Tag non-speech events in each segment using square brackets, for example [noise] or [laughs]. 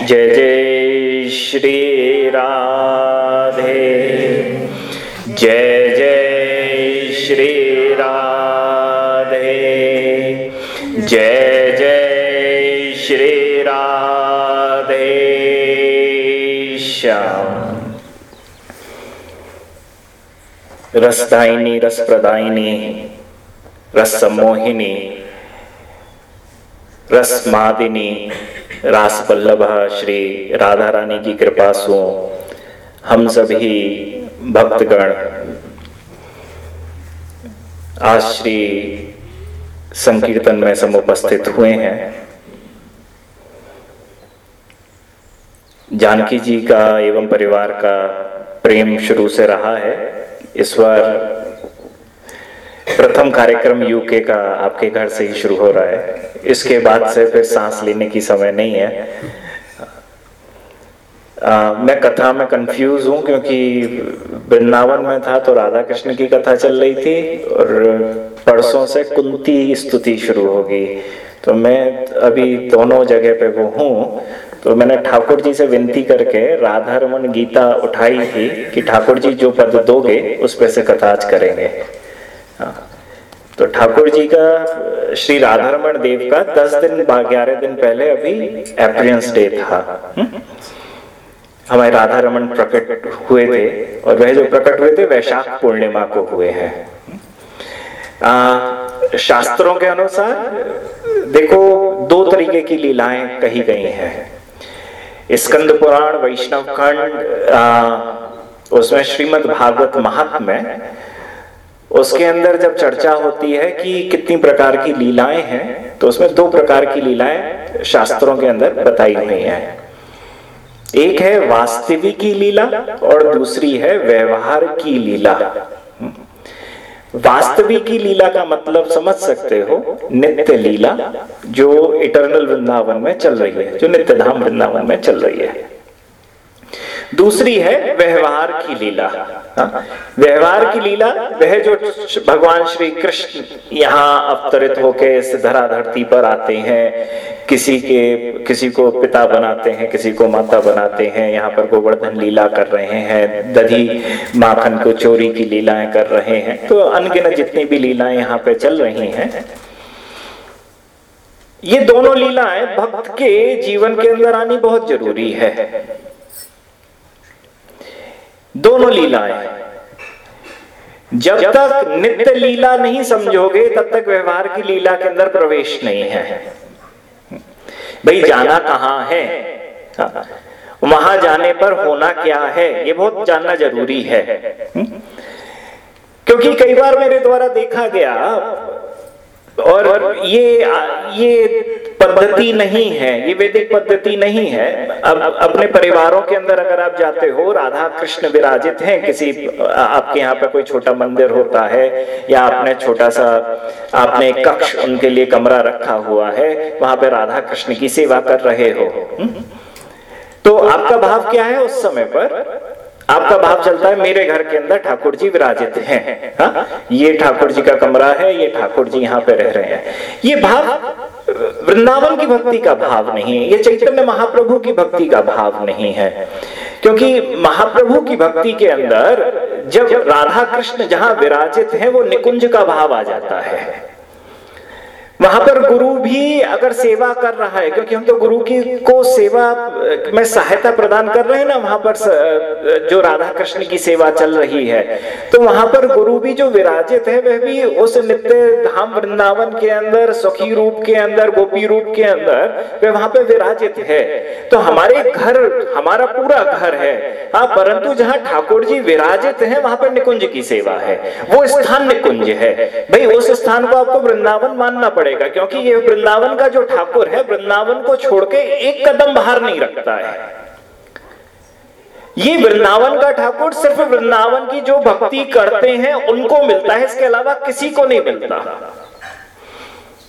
जय जय श्री राधे। जय जय श्री राधे। जय जय श्री राधे। श्याम रसदायिनी, रसप्रदायिनी रस सम्मोहिनी रसमादिनी रास वल्लभ श्री राधा रानी की कृपा सो। हम सभी भक्तगण, आज श्री संकीर्तन में समुपस्थित हुए हैं। जानकी जी का एवं परिवार का प्रेम शुरू से रहा है। इस बार प्रथम कार्यक्रम यूके का आपके घर से ही शुरू हो रहा है। इसके बाद से फिर सांस लेने की समय नहीं है। आ, मैं कथा में कंफ्यूज हूँ क्योंकि वृंदावन में था तो राधा कृष्ण की कथा चल रही थी और परसों से कुंती स्तुति शुरू होगी। तो मैं अभी दोनों जगह पे वो हूँ। तो मैंने ठाकुर जी से विनती करके राधा रमन गीता उठाई थी कि ठाकुर जी जो पद दोगे उस पे से कथा आज करेंगे। हाँ। तो ठाकुर जी का, श्री राधारमण देव का दस दिन ग्यारह दिन पहले अभी अप्रियंस डे था हम्म? हमारे राधा रमन प्रकट हुए थे और वह जो प्रकट हुए थे, वैशाख पूर्णिमा को हुए हैं शास्त्रों के अनुसार, देखो, दो तरीके की लीलाएँ कही गई हैं स्कंद पुराण, वैष्णव खंड उसमें श्रीमद भागवत महात्म उसके अंदर जब चर्चा होती है कि कितनी प्रकार की लीलाएँ हैं तो उसमें दो प्रकार की लीलाएँ शास्त्रों के अंदर बताई हुई हैं। एक है वास्तविकी लीला और दूसरी है व्यवहार की लीला। वास्तविकी लीला का मतलब समझ सकते हो, नित्य लीला, जो इटर्नल वृंदावन में चल रही है, जो नित्य धाम वृंदावन में चल रही है। दूसरी है व्यवहार की लीला हाँ? व्यवहार की लीला, वह जो भगवान श्री कृष्ण यहाँ अवतरित होके इस धरा धरती पर आते हैं, किसी के, किसी को पिता बनाते हैं, किसी को माता बनाते हैं, यहाँ पर गोवर्धन लीला कर रहे हैं, दधी माखन को चोरी की लीलाएँ कर रहे हैं तो अनगिनत जितनी भी लीलाएँ यहाँ पे चल रही हैं, ये दोनों लीलाएँ भक्त के जीवन के अंदर आनी बहुत ज़रूरी है दोनों लीलाएँ। जब तक नित्य लीला नहीं समझोगे, तब तक व्यवहार की लीला के अंदर प्रवेश नहीं है। भाई, जाना कहाँ है? वहाँ जाने पर होना क्या है? ये बहुत जानना ज़रूरी है। क्योंकि कई बार मेरे द्वारा देखा गया और ये ये पद्धति नहीं है, ये वैदिक पद्धति नहीं है अब अपने परिवारों के अंदर अगर आप जाते हो, राधा कृष्ण विराजित हैं, किसी, आपके यहाँ पे कोई छोटा मंदिर होता है, या आपने छोटा सा, आपने कक्ष उनके लिए कमरा रखा हुआ है, वहाँ पे राधा कृष्ण की सेवा कर रहे हो हम्म? तो आपका भाव क्या है उस समय पर आपका भाव चलता है, मेरे घर के अंदर ठाकुर जी विराजित हैं। हा? ये ठाकुर जी का कमरा है, ये ठाकुर जी यहाँ पे रह रहे हैं। ये भाव, वृंदावन की भक्ति का भाव नहीं है, ये चैतन्य महाप्रभु की भक्ति का भाव नहीं है। क्योंकि महाप्रभु की भक्ति के अंदर जब राधा कृष्ण जहाँ विराजित हैं, वो निकुंज का भाव आ जाता है। वहाँ पर गुरु भी अगर सेवा कर रहा है, क्योंकि हम तो गुरु की को सेवा, में सहायता प्रदान कर रहे हैं ना, वहाँ पर जो राधा कृष्ण की सेवा चल रही है तो वहाँ पर गुरु भी जो विराजित है, वह भी उस नित्य धाम वृंदावन के अंदर, सुखी रूप के अंदर, गोपी रूप के अंदर, वह वहाँ पर विराजित है। तो हमारे घर, हमारा पूरा घर है। हाँ परंतु जहाँ ठाकुर जी विराजित है, वहाँ पर निकुंज की सेवा है। वो स्थान निकुंज है। भाई, उस स्थान को आपको वृंदावन मानना पड़ेगा। पड़ेगा क्योंकि ये वृंदावन का जो ठाकुर है, वृंदावन को छोड़ के एक कदम बाहर नहीं रखता है। ये वृंदावन का ठाकुर सिर्फ़ वृंदावन की जो भक्ति करते हैं, उनको मिलता है, इसके अलावा किसी को नहीं मिलता।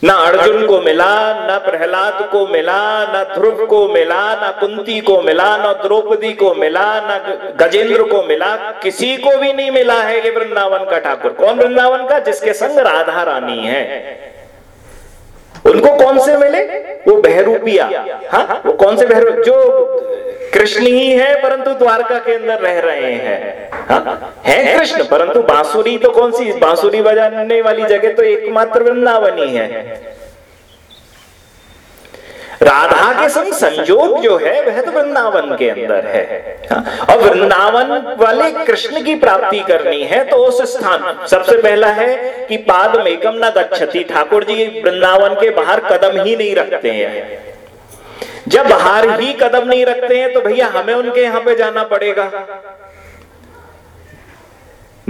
ना अर्जुन को मिला, ना प्रहलाद को मिला, ना ध्रुव को मिला, ना कुंती को मिला, ना द्रौपदी को मिला, ना गजेंद्र को मिला, किसी को भी नहीं मिला है ये वृंदावन का ठाकुर। कौन वृंदावन का? जिसके संग राधा रानी है। उनको कौन से मिले? वो बहरूपिया। हाँ? वो कौन से बहरूप जो कृष्ण ही है, परंतु द्वारका के अंदर रह रहे हैं। हाँ? है कृष्ण, परंतु बांसुरी तो कौन सी? बांसुरी बजाने वाली जगह तो एकमात्र वृंदावन ही है। राधा के संग संयोग जो है वह तो वृंदावन के अंदर है। हाँ? और वृंदावन वाले कृष्ण की प्राप्ति करनी है तो उस स्थान। सबसे पहला है कि पाद मेकम न गच्छति। ठाकुर जी वृंदावन के बाहर कदम ही नहीं रखते हैं। जब बाहर ही कदम नहीं रखते हैं तो भैया हमें उनके यहाँ पे जाना पड़ेगा।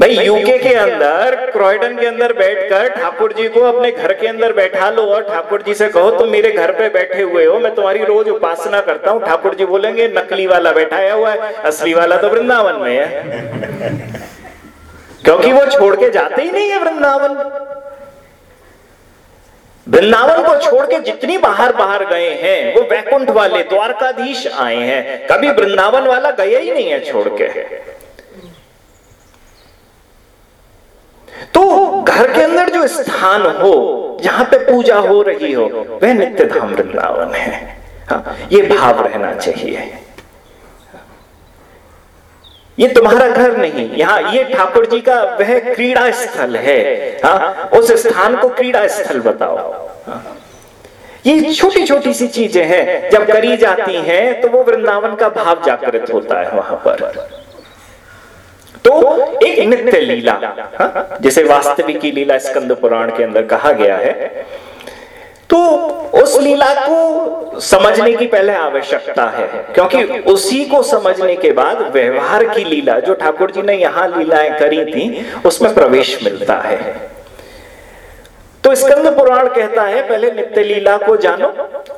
भाई यूके के अंदर क्रॉयडन के अंदर बैठकर ठाकुर जी को अपने घर के अंदर बैठा लो और ठाकुर जी से कहो तुम मेरे घर पे बैठे हुए हो मैं तुम्हारी रोज उपासना करता हूँ। ठाकुर जी बोलेंगे नकली वाला बैठाया हुआ है असली वाला तो वृंदावन में है। [laughs] क्योंकि वो छोड़ के जाते ही नहीं है वृंदावन। वृंदावन को छोड़ के जितनी बाहर बाहर गए हैं वो वैकुंठ वाले द्वारकाधीश आए हैं। कभी वृंदावन वाला गया ही नहीं है छोड़ के। तो घर के अंदर जो स्थान हो जहाँ पे पूजा हो रही हो वह नित्य धाम वृंदावन है। हाँ, ये भाव रहना चाहिए। ये तुम्हारा घर नहीं यहाँ ये ठाकुर जी का वह क्रीड़ा स्थल है। हाँ, उस स्थान को क्रीड़ा स्थल बताओ। हाँ, ये छोटी छोटी सी चीज़ें हैं। जब करी जाती हैं तो वो वृंदावन का भाव जागृत होता है वहाँ पर। तो एक नित्य लीला हाँ? जिसे वास्तविकी लीला स्कंद पुराण के अंदर कहा गया है तो उस लीला को समझने की पहले आवश्यकता है, क्योंकि उसी को समझने के बाद व्यवहार की लीला, जो ठाकुर जी ने यहाँ लीलाएँ करी थी, उसमें प्रवेश मिलता है तो स्कंद पुराण कहता है, पहले नित्य लीला को जानो,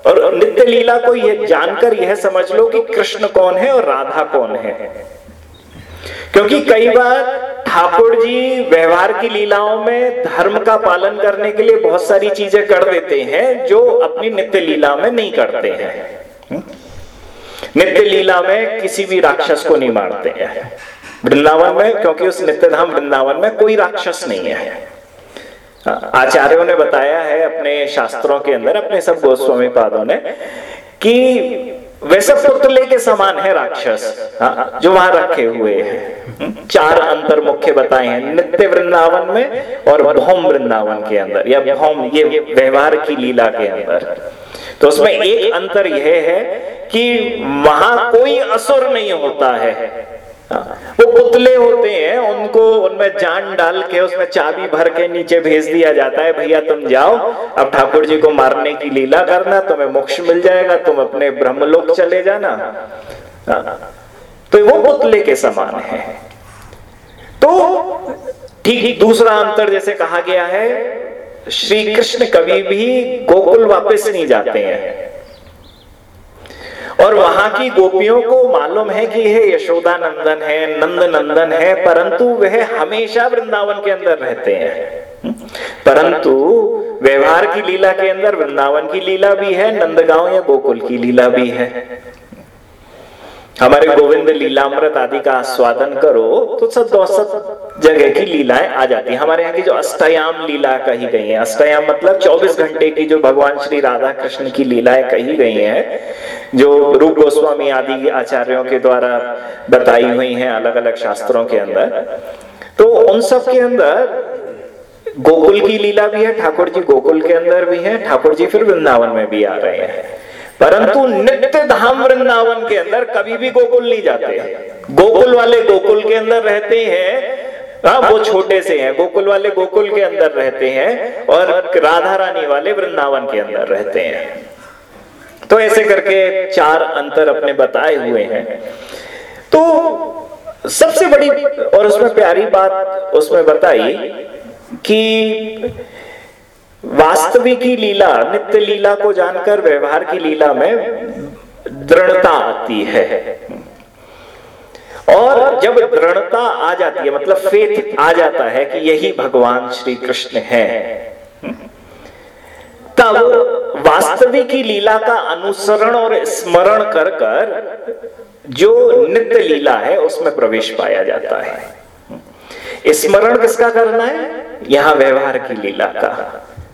और नित्य लीला को यह जानकर यह समझ लो कि कृष्ण कौन है और राधा कौन है क्योंकि कई बार ठाकुर जी व्यवहार की लीलाओं में धर्म का पालन करने के लिए बहुत सारी चीज़ें कर देते हैं जो अपनी नित्य लीला में नहीं करते हैं। हम्म? नित्य लीला में किसी भी राक्षस को नहीं मारते हैं। वृंदावन में क्योंकि उस नित्य धाम वृंदावन में कोई राक्षस नहीं है आचार्यों ने बताया है अपने शास्त्रों के अंदर अपने सब गोस्वामी पादों ने कि वैसे पुतले के समान है राक्षस हाँ, जो वहाँ रखे हुए हैं। चार अंतर मुख्य बताए हैं नित्य वृंदावन में और भौम वृंदावन के अंदर या भौम ये व्यवहार की लीला के अंदर। तो उसमें एक अंतर यह है कि वहाँ कोई असुर नहीं होता है। वो पुतले होते हैं, उनको उनमें जान डाल के उसमें चाबी भर के नीचे भेज दिया जाता है, भैया, तुम जाओ, अब ठाकुर जी को मारने की लीला करना, तुम्हें मोक्ष मिल जाएगा, तुम अपने ब्रह्मलोक चले जाना। तो वो पुतले के समान है। तो ठीक दूसरा अंतर जैसे कहा गया है श्री कृष्ण कभी भी गोकुल वापस नहीं जाते हैं। और वहाँ की गोपियों को मालूम है कि यह यशोदा नंदन है नंद नंदन है, परंतु वह हमेशा वृंदावन के अंदर रहते हैं। परंतु व्यवहार की लीला के अंदर वृंदावन की लीला भी है, नंदगांव या गोकुल की लीला भी है। हमारे गोविंद लीलामृत आदि का आस्वादन करो तो सब औसत जगह की लीलाएँ आ जाती है। हमारे यहाँ की जो अष्टयाम लीला कही गई है, अष्टयाम मतलब 24 घंटे की जो भगवान श्री राधा कृष्ण की लीलाएँ कही गई हैं जो रूप गोस्वामी आदि आचार्यों के द्वारा बताई हुई हैं अलग अलग शास्त्रों के अंदर तो उन सब के अंदर गोकुल की लीला भी है, ठाकुर जी गोकुल के अंदर भी है, ठाकुर जी फिर वृंदावन में भी आ रहे हैं। परंतु नित्य धाम वृंदावन के अंदर कभी भी गोकुल नहीं जाते। गोकुल वाले गोकुल के अंदर रहते हैं हाँ वो छोटे से हैं, गोकुल वाले गोकुल के अंदर रहते हैं और राधा रानी वाले वृंदावन के अंदर रहते हैं। तो ऐसे करके चार अंतर अपने बताए हुए हैं। तो सबसे बड़ी और उसमें प्यारी बात उसमें बताई कि वास्तविकी लीला, नित्य लीला को जानकर, व्यवहार की लीला में दृढ़ता आती है। और जब दृढ़ता आ जाती है मतलब फेथ आ जाता है कि यही भगवान श्री कृष्ण है। तब वास्तविकी लीला का अनुसरण और स्मरण कर कर जो नित्य लीला है उसमें प्रवेश पाया जाता है। स्मरण किसका करना है? यहाँ व्यवहार की लीला का।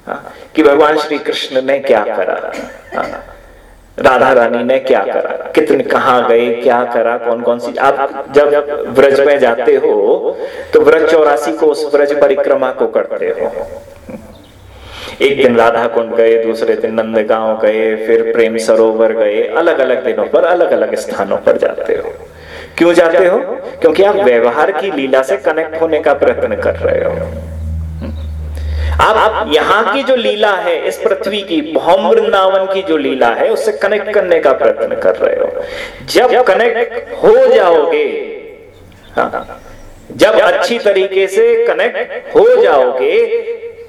हाँ, कि भगवान श्री कृष्ण ने क्या करा? हाँ, राधा रानी ने क्या करा? कितने कहा गए क्या करा? कौन कौन सी आप जब व्रज में जाते हो तो व्रज चौरासी को उस व्रज परिक्रमा को करते हो। एक दिन राधा कुंड गए दूसरे दिन नंदगांव गए फिर प्रेम सरोवर गए। अलग अलग दिनों पर अलग अलग स्थानों पर जाते हो। क्यों जाते हो? क्योंकि आप व्यवहार की लीला से कनेक्ट होने का प्रयत्न कर रहे हो। आप, आप यहाँ की जो लीला है इस पृथ्वी की भौम वृंदावन की जो लीला है उससे कनेक्ट करने का प्रयत्न कर रहे हो। जब कनेक्ट हो जाओगे हाँ, जब अच्छी तरीके से कनेक्ट हो जाओगे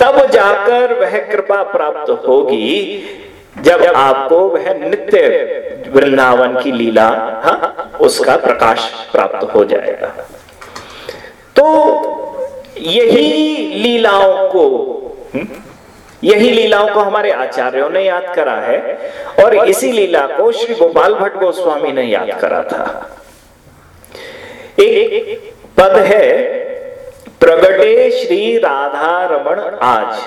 तब जाकर वह कृपा प्राप्त होगी जब आपको वह नित्य वृंदावन की लीला हा? उसका प्रकाश प्राप्त हो जाएगा तो यही लीलाओं को हम्म, यही लीलाओं को हमारे आचार्यों ने याद करा है और इसी लीला को श्री गोपाल भट्ट गोस्वामी ने याद करा था एक पद है प्रगटे श्री राधा रमन आज।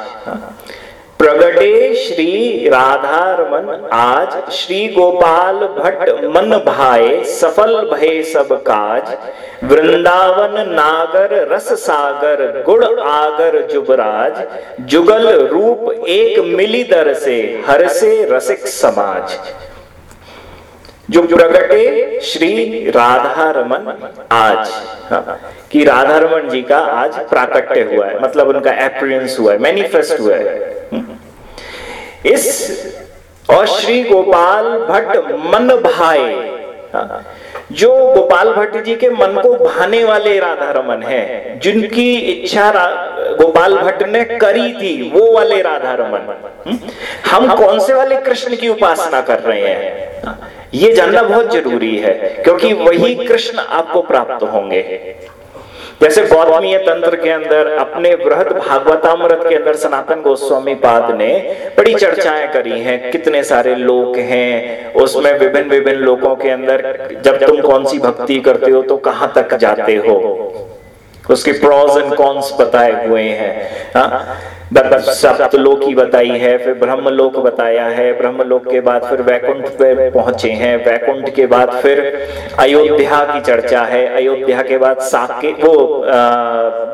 प्रगटे श्री राधा रमन आज। श्री गोपाल भट्ट मन भाए, सफल भय सब काज। वृंदावन नागर, रस सागर गुड़ आगर जुबराज। जुगल रूप एक मिली दर से, हर से रसिक समाज। जो प्रगटे श्री राधा रमन आज हाँ, कि राधा रमन जी का आज प्राकट्य हुआ है मतलब उनका एप्रियंस हुआ है मैनिफेस्ट हुआ है। इस और श्री गोपाल भट्ट मन हाँ, जो गोपाल भट्ट जी के मन को भाने वाले राधा रमन है जिनकी इच्छा गोपाल भट्ट ने करी थी वो वाले राधा रमन। हम्म, हम कौन से वाले कृष्ण की उपासना कर रहे हैं हाँ, ये जानना बहुत ज़रूरी है क्योंकि वही कृष्ण आपको प्राप्त होंगे। जैसे गौतमीय तंत्र के अंदर, अपने बृहद भागवतामृत के अंदर सनातन गोस्वामी पाद ने बड़ी चर्चाएँ करी हैं। कितने सारे लोक हैं, उसमें विभिन्न विभिन्न लोकों के अंदर जब तुम कौन सी भक्ति करते हो तो कहाँ तक जाते हो? उसके प्रोज एंड कॉन्स बताए हुए हैं? हाँ? सप्तलोकी बताई है, फिर ब्रह्मलोक बताया है, ब्रह्मलोक के बाद फिर वैकुंठ पे पहुँचे हैं। वैकुंठ के बाद फिर अयोध्या की चर्चा है। अयोध्या के बाद साके वो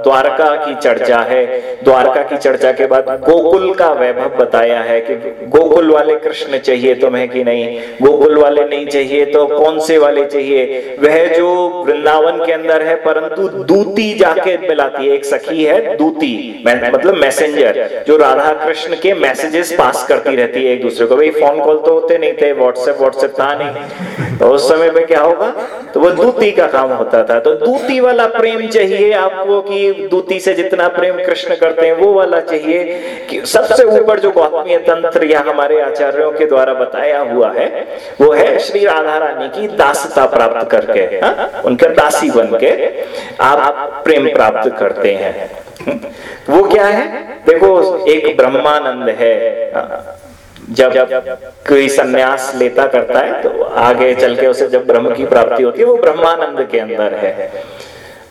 द्वारका की चर्चा है। द्वारका की चर्चा के बाद गोकुल का वैभव बताया है कि गोकुल वाले कृष्ण चाहिए तुम्हें कि नहीं? गोकुल वाले नहीं चाहिए तो कौन से वाले चाहिए? वह जो वृंदावन के अंदर है, परंतु दूती जाके मिलाती है। एक सखी है दूती मतलब मैसेंजर। मैसेंजर जो राधा कृष्ण के मैसेजेस पास करती रहती है एक दूसरे को। भाई फ़ोन कॉल तो होते नहीं थे व्हाट्सएप व्हाट्सएप था नहीं। तो उस समय में क्या होगा? तो वो दूती का काम होता था। तो दूती वाला प्रेम चाहिए आपको कि दूती से जितना प्रेम कृष्ण करते हैं, वो वाला चाहिए कि सबसे ऊपर जो गौतमीय तंत्र या हमारे आचार्यों के द्वारा बताया हुआ है, वो है श्री राधा रानी की दासता प्राप्त करके, हा? उनके दासी बन के आप प्रेम प्राप्त करते हैं। वो क्या है? देखो, एक ब्रह्मानंद है। जब जब कोई सन्यास लेता करता है तो आगे चल के उसे जब ब्रह्म की प्राप्ति होती है, वो ब्रह्मानंद के अंदर है।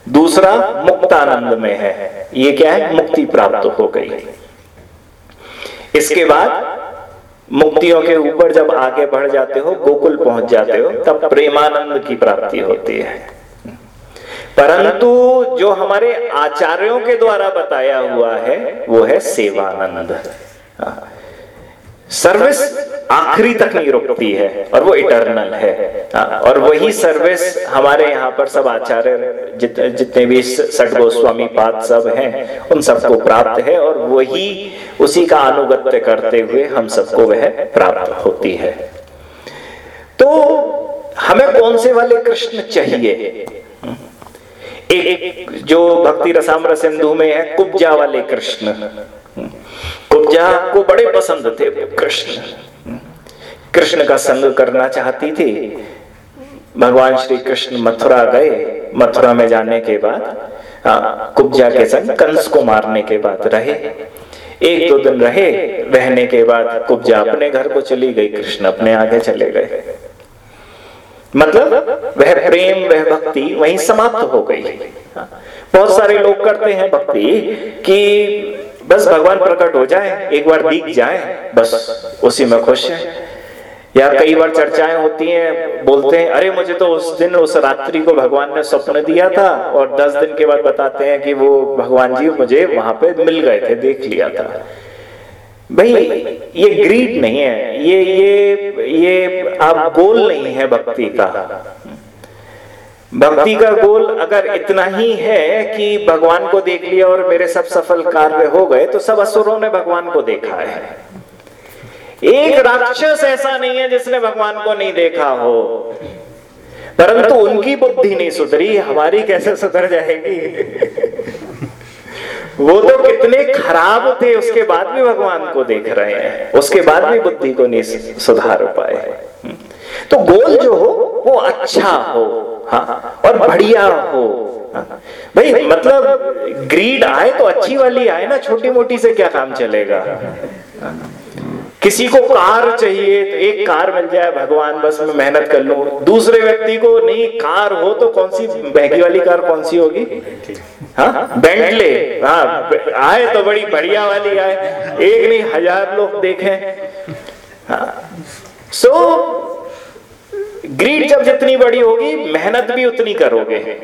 दूसरा, मुक्तानंद में है। ये क्या है? मुक्ति प्राप्त हो गई। इसके बाद मुक्तियों के ऊपर जब आगे बढ़ जाते हो, गोकुल पहुँच जाते हो, तब प्रेमानंद की प्राप्ति होती है। परंतु जो हमारे आचार्यों के द्वारा बताया हुआ है वो है सेवानंद। सर्विस आखिरी तक नहीं रुकती है और वो इटर्नल है। और वही सर्विस हमारे यहाँ पर सब आचार्य जित, जितने भी सठ गोस्वामी पाद सब हैं उन सबको प्राप्त है और वही उसी का अनुगत्य करते हुए हम सबको वह प्राप्त होती है। तो हमें कौन से वाले कृष्ण चाहिए? एक एक जो भक्ति रसामर सिंधु में है, कुब्जा वाले कृष्ण। कुब्जा को बड़े पसंद थे कृष्ण। कृष्ण का संग करना चाहती थी। भगवान श्री कृष्ण मथुरा गए। मथुरा में जाने के बाद कुब्जा के संग कंस को मारने के बाद रहे। एक दो दिन रहे। रहने के बाद कुब्जा अपने घर को चली गई। कृष्ण अपने आगे चले गए। मतलब वह प्रेम, वह भक्ति वहीं समाप्त हो गई बहुत सारे लोग करते हैं भक्ति कि बस भगवान प्रकट हो जाए, एक बार दिख जाए, बस, उसी में खुश है। या कई बार चर्चाएँ होती हैं, बोलते हैं, अरे, मुझे तो उस दिन, उस रात्रि को भगवान ने स्वप्न दिया था। और दस दिन के बाद बताते हैं कि वो भगवान जी मुझे वहाँ पे मिल गए थे, देख लिया था। भाई, ये ग्रीड नहीं है, ये ये ये आप गोल नहीं है भक्ति का। भक्ति का गोल अगर इतना ही है कि भगवान को देख लिया और मेरे सब सफल कार्य हो गए तो सब असुरों ने भगवान को देखा है। एक राक्षस ऐसा नहीं है जिसने भगवान को नहीं देखा हो। परंतु उनकी बुद्धि नहीं सुधरी, हमारी कैसे सुधर जाएगी? वो तो कितने खराब थे, उसके बाद भी भगवान को देख रहे हैं। उसके बाद भी बुद्धि को नहीं सुधार पाए। तो गोल जो हो, वो अच्छा हो हाँ और बढ़िया हो। भाई मतलब ग्रीड आए तो अच्छी वाली आए ना छोटी मोटी से क्या काम चलेगा? किसी को कार चाहिए तो एक कार मिल जाए, भगवान बस मैं मेहनत कर लू। दूसरे व्यक्ति को नहीं, कार हो तो कौन सी महँगी वाली कार कौन सी होगी? हाँ? बेंटले हाँ आए तो बड़ी बढ़िया वाली आए। एक नहीं, हज़ार लोग देखें। सो सो ग्रीड जब जितनी बड़ी होगी, मेहनत भी उतनी करोगे।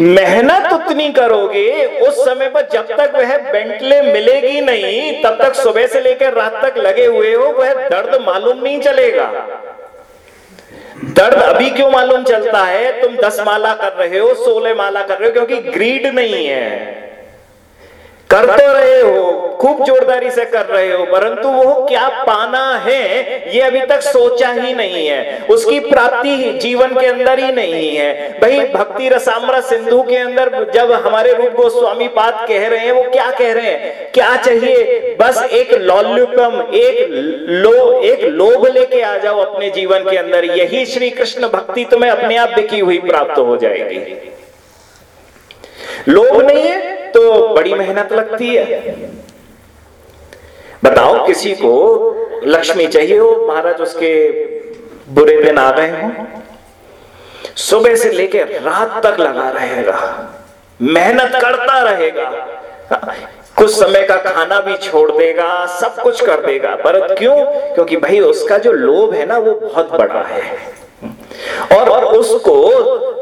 मेहनत उतनी करोगे, उस समय पर जब तक वह बेंटले मिलेगी नहीं, तब तक सुबह से लेकर रात तक लगे हुए हो, वह दर्द मालूम नहीं चलेगा। दर्द अभी क्यों मालूम चलता है? तुम दस माला कर रहे हो, सोलह माला कर रहे हो, क्योंकि ग्रीड नहीं है। कर तो रहे हो, खूब जोरदारी से कर रहे हो, परंतु वो क्या पाना है, ये अभी तक सोचा ही नहीं है। उसकी प्राप्ति जीवन के अंदर ही नहीं है। भाई, भक्ति रसामरा सिंधु के अंदर जब हमारे रूप गोस्वामी पाद कह रहे हैं, वो क्या कह रहे हैं? क्या चाहिए? बस एक लॉल्युपम एक लो, एक लोभ लेके आ जाओ अपने जीवन के अंदर। यही श्री कृष्ण भक्ति तुम्हें अपने आप बिकी हुई प्राप्त हो जाएगी। लोभ नहीं है तो बड़ी मेहनत लगती है। बताओ किसी को लक्ष्मी चाहिए हो? महाराज उसके बुरे दिन आ गए हो। सुबह से लेकर रात तक लगा रहेगा। मेहनत करता रहेगा। कुछ समय का खाना भी छोड़ देगा सब कुछ कर देगा। पर क्यों? क्योंकि भाई उसका जो लोभ है ना वो बहुत बड़ा है। और, और उसको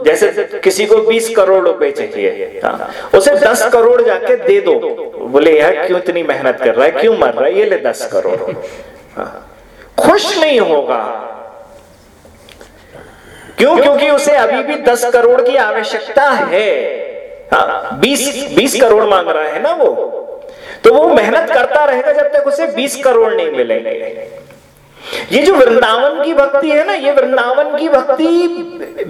जैसे किसी को 20 करोड़ रुपए चाहिए हाँ, उसे 10 करोड़ जाके दे दो। बोले यार क्यों इतनी मेहनत कर रहा है? क्यों मर रहा है? ये ले 10 करोड़। हाँ, खुश नहीं होगा। क्यों? क्योंकि उसे अभी भी 10 करोड़ की आवश्यकता है। हाँ, 20 20 करोड़ मांग रहा है ना वो? तो वो मेहनत करता रहेगा जब तक उसे 20 करोड़ नहीं मिलेंगे। ये जो वृंदावन की भक्ति है ना ये वृंदावन की भक्ति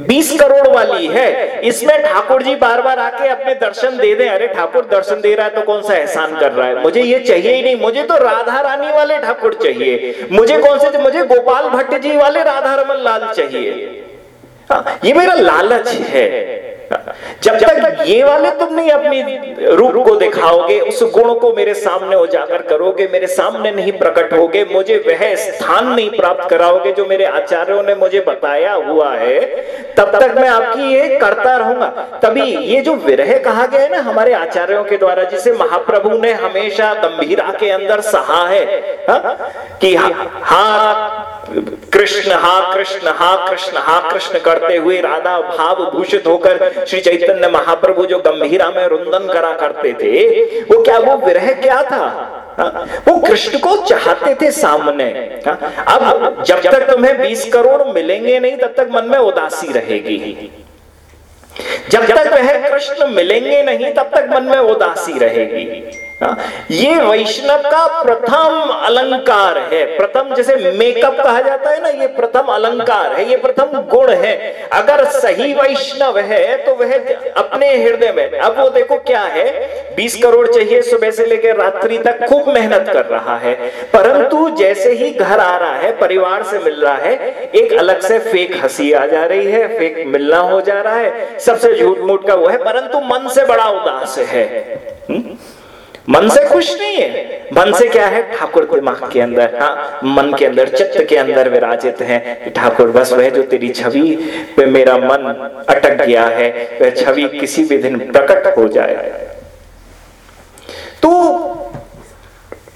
20 करोड़ वाली है। इसमें ठाकुर जी बार बार आके अपने दर्शन दे दें अरे ठाकुर दर्शन दे रहा है तो कौन सा एहसान कर रहा है? मुझे ये चाहिए ही नहीं मुझे तो राधा रानी वाले ठाकुर चाहिए। मुझे कौन से मुझे गोपाल भट्ट जी वाले राधा रमन लाल चाहिए। हाँ, ये मेरा लालच है। जब तक ये वाले तुम नहीं अपनी रूप को दिखाओगे उस गुण को मेरे सामने उजागर करोगे मेरे सामने नहीं प्रकट होगे मुझे वह स्थान नहीं प्राप्त कराओगे जो मेरे आचार्यों ने मुझे बताया हुआ है तब तक मैं आपकी ये करता रहूँगा तभी ये जो विरह कहा गया है ना हमारे आचार्यों के द्वारा जिसे महाप्रभु ने हमेशा गंभीरा के अंदर सहा है हा? कि हा, हा कृष्ण हा कृष्ण हा कृष्ण हा कृष्ण करते हुए राधा भाव भूषित होकर श्री चैतन्य महाप्रभु जो गंभीरा में रुंदन करा करते थे, वो क्या वो विरह क्या था हा? वो कृष्ण को चाहते थे सामने हा? अब जब तक तुम्हें 20 करोड़ मिलेंगे नहीं, तब तक मन में उदासी रहेगी जब तक वह कृष्ण मिलेंगे नहीं, तब तक मन में उदासी रहेगी ये वैष्णव का प्रथम अलंकार है। प्रथम जैसे मेकअप कहा जाता है ना, ये प्रथम अलंकार है, ये प्रथम गुण है। अगर सही वैष्णव है तो वह अपने हृदय में, अब वो देखो क्या है 20 करोड़ चाहिए सुबह से लेकर रात्रि तक, खूब मेहनत कर रहा है। परंतु जैसे ही घर आ रहा है, परिवार से मिल रहा है, एक अलग से फेक हँसी आ जा रही है फेक मिलना हो जा रहा है। सबसे झूठ मूठ का वो है, परंतु मन से बड़ा उदास है। हुँ? मन से खुश नहीं है। मन से क्या है? ठाकुर के दिमाग के अंदर। हाँ मन के अंदर चित्त के अंदर विराजित है ठाकुर बस वह जो तेरी छवि पे मेरा मन अटक गया है वह छवि किसी भी दिन प्रकट हो जाए। तो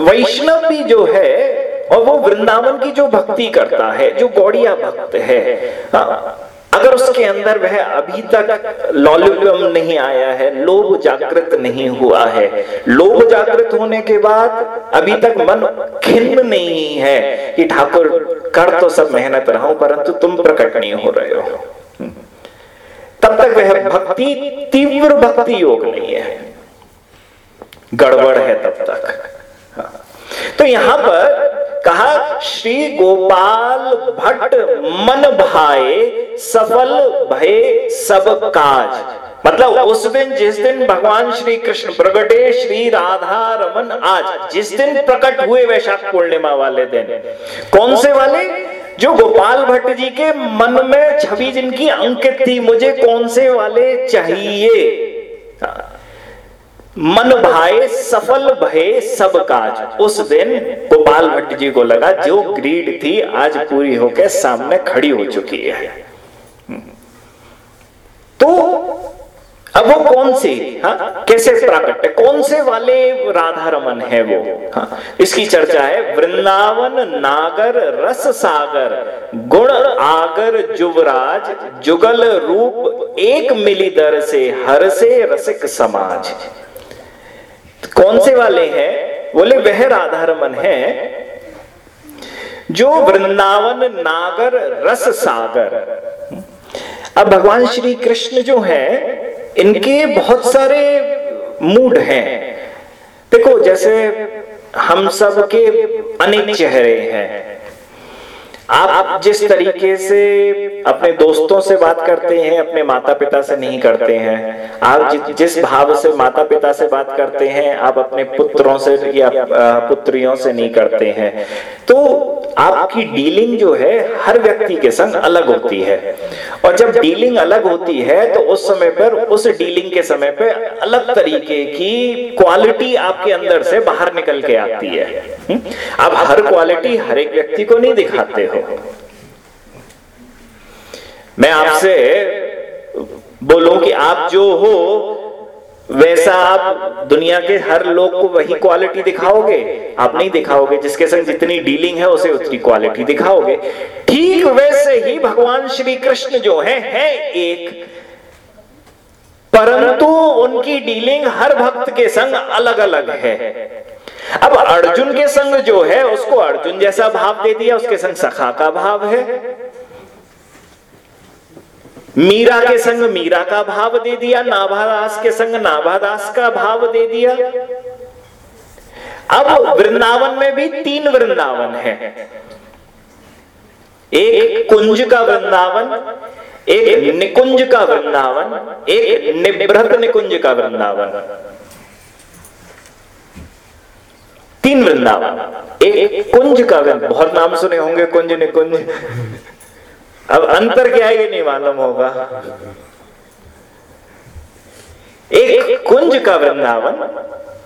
वैष्णव भी जो है और वो वृंदावन की जो भक्ति करता है जो गौड़िया भक्त है हाँ, अगर उसके अंदर वह अभी तक लौलिप्यम नहीं आया है, लोभ जागृत नहीं हुआ है। लोभ जागृत होने के बाद अभी तक मन खिन्न नहीं है कि ठाकुर कर तो सब मेहनत रहा हूँ, परंतु तुम प्रकट नहीं हो रहे हो। तब तक वह भक्ति, तीव्र भक्ति योग नहीं है। गड़बड़ है तब तक। तो यहाँ पर कहा, श्री गोपाल भट्ट मन भाए सफल भय सब काज। मतलब उस दिन, जिस दिन भगवान श्री कृष्ण प्रगटे, श्री राधा रमन आज, जिस दिन प्रकट हुए वैशाख पूर्णिमा वाले दिन, कौन से वाले? जो गोपाल भट्ट जी के मन में छवि जिनकी अंकित थी, मुझे कौन से वाले चाहिए? मन भाए, सफल भय सब काज। उस दिन गोपाल भट्ट जी को लगा, जो ग्रीड थी, आज पूरी होकर सामने खड़ी हो चुकी है। तो अब वो कौन सी? हाँ कैसे प्राकट है? कौन से वाले राधा रमन है वो? हाँ इसकी चर्चा है, वृंदावन, नागर, रस सागर, गुण आगर, जुवराज, जुगल रूप, एक मिली दर से, हर से रसिक समाज। कौन से वाले हैं? बोले, वह राधा रमन है, जो वृंदावन नागर रस सागर। अब भगवान श्री कृष्ण जो है, इनके बहुत सारे मूड हैं। देखो, जैसे हम सब के अनेक चेहरे हैं आप आप जिस तरीके से अपने दोस्तों से बात करते हैं अपने माता पिता से नहीं करते हैं आप जि, जिस भाव से माता पिता से बात करते हैं आप अपने पुत्रों से या पुत्रियों से नहीं करते हैं तो आपकी डीलिंग जो है, हर व्यक्ति के संग अलग होती है। और जब डीलिंग अलग होती है तो उस समय पर, उस डीलिंग के समय पर अलग तरीके की क्वालिटी आपके अंदर से बाहर निकल के आती है। हम्म? आप हर क्वालिटी हर एक व्यक्ति को नहीं दिखाते हो। मैं आपसे बोलूँ कि आप जो हो वैसा आप दुनिया के हर लोग को वही क्वालिटी दिखाओगे? आप नहीं दिखाओगे। जिसके संग जितनी डीलिंग है, उसे उतनी क्वालिटी दिखाओगे। ठीक वैसे ही भगवान श्री कृष्ण जो है है एक। परंतु उनकी डीलिंग हर भक्त के संग अलग अलग है। अब अर्जुन के संग जो है, उसको अर्जुन जैसा भाव दे दिया, उसके संग सखा का भाव है। मीरा के संग मीरा का भाव दे दिया, नाभादास के संग नाभादास का भाव दे दिया। अब वृंदावन में भी तीन वृंदावन है। एक कुंज का वृंदावन, एक निकुंज का वृंदावन, एक निभृत निकुंज का वृंदावन। तीन वृंदावन। एक कुंज का बहुत नाम सुने होंगे, कुंज निकुंज। अब अंतर क्या है ये नहीं मालूम होगा। एक कुंज का वृंदावन,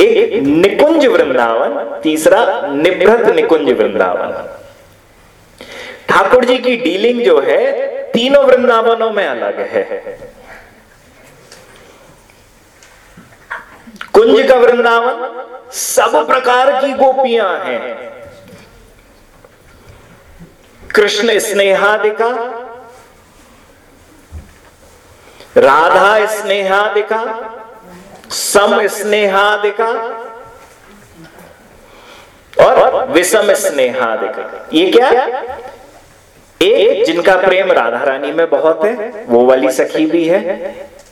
एक निकुंज वृंदावन, तीसरा निभृत निकुंज वृंदावन। ठाकुर जी की डीलिंग जो है, तीनों वृंदावनों में अलग है। कुंज का वृंदावन, सब प्रकार की गोपियाँ हैं। कृष्ण स्नेहादिका, राधा स्नेहादिका, सम स्नेहादिका और विषम स्नेहादिका। ये क्या? एक जिनका प्रेम राधा रानी में बहुत है, वो वाली सखी भी है।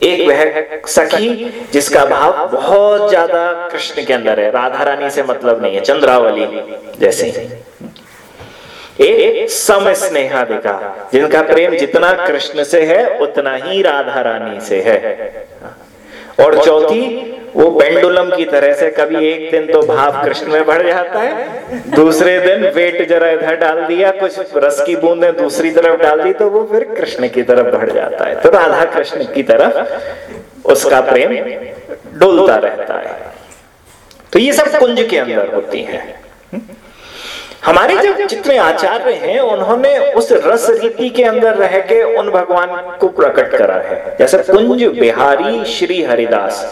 एक वह सखी जिसका भाव बहुत ज़्यादा कृष्ण के अंदर है। राधा रानी से मतलब नहीं है, चंद्रावली जैसे। एक स्नेहा देखा जिनका प्रेम जितना कृष्ण से है, उतना ही राधा रानी से है। और चौथी, वो पेंडुलम की तरह से कभी एक दिन तो भाव कृष्ण में बढ़ जाता है, दूसरे दिन वेट जरा इधर डाल दिया, कुछ रस की बूंदे दूसरी तरफ़ डाल दी तो वो फिर कृष्ण की तरफ़ बढ़ जाता है। तो राधा कृष्ण की तरफ़ उसका प्रेम डोलता रहता है। तो ये सब कुंज के अंदर होती है। हमारे जो जितने आचार्य हैं, उन्होंने उस रस रीति के अंदर रह के उन भगवान को प्रकट करा है। जैसे कुंज बिहारी श्री हरिदास,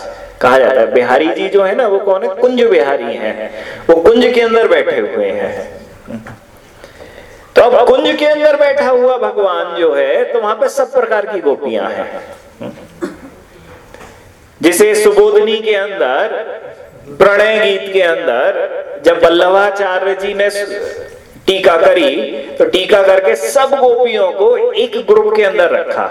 कहा जाता है। बिहारी जी जो है ना, वो कौन है? कुंज बिहारी हैं। वो कुंज के अंदर बैठे हुए हैं। तो अब कुंज के अंदर बैठा हुआ भगवान जो है तो वहाँ पे सब प्रकार की गोपियाँ हैं। जिसे सुबोधनी के अंदर प्रणय गीत के अंदर जब वल्लभाचार्य जी ने टीका करी तो टीका करके सब गोपियों को एक ग्रुप के अंदर रखा।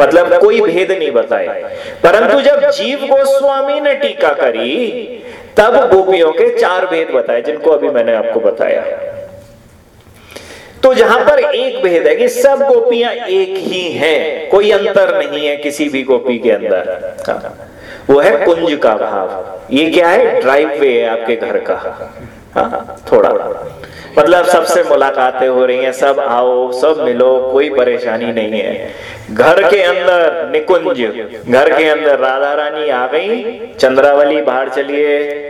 मतलब कोई भेद नहीं बताए। परंतु जब जीव गोस्वामी ने टीका करी, तब गोपियों के चार भेद बताए, जिनको अभी मैंने आपको बताया। तो जहाँ पर एक भेद है कि सब गोपियाँ एक ही हैं, कोई अंतर नहीं है किसी भी गोपी के अंदर। वो है कुंज का भाव। ये क्या है? ड्राइव वे है आपके घर का। हाँ थोड़ा। मतलब सबसे मुलाकातें हो रही हैं सब आओ सब मिलो कोई परेशानी नहीं है। घर के अंदर निकुंज घर के अंदर राधा रानी आ गई चंद्रावली बाहर चलिए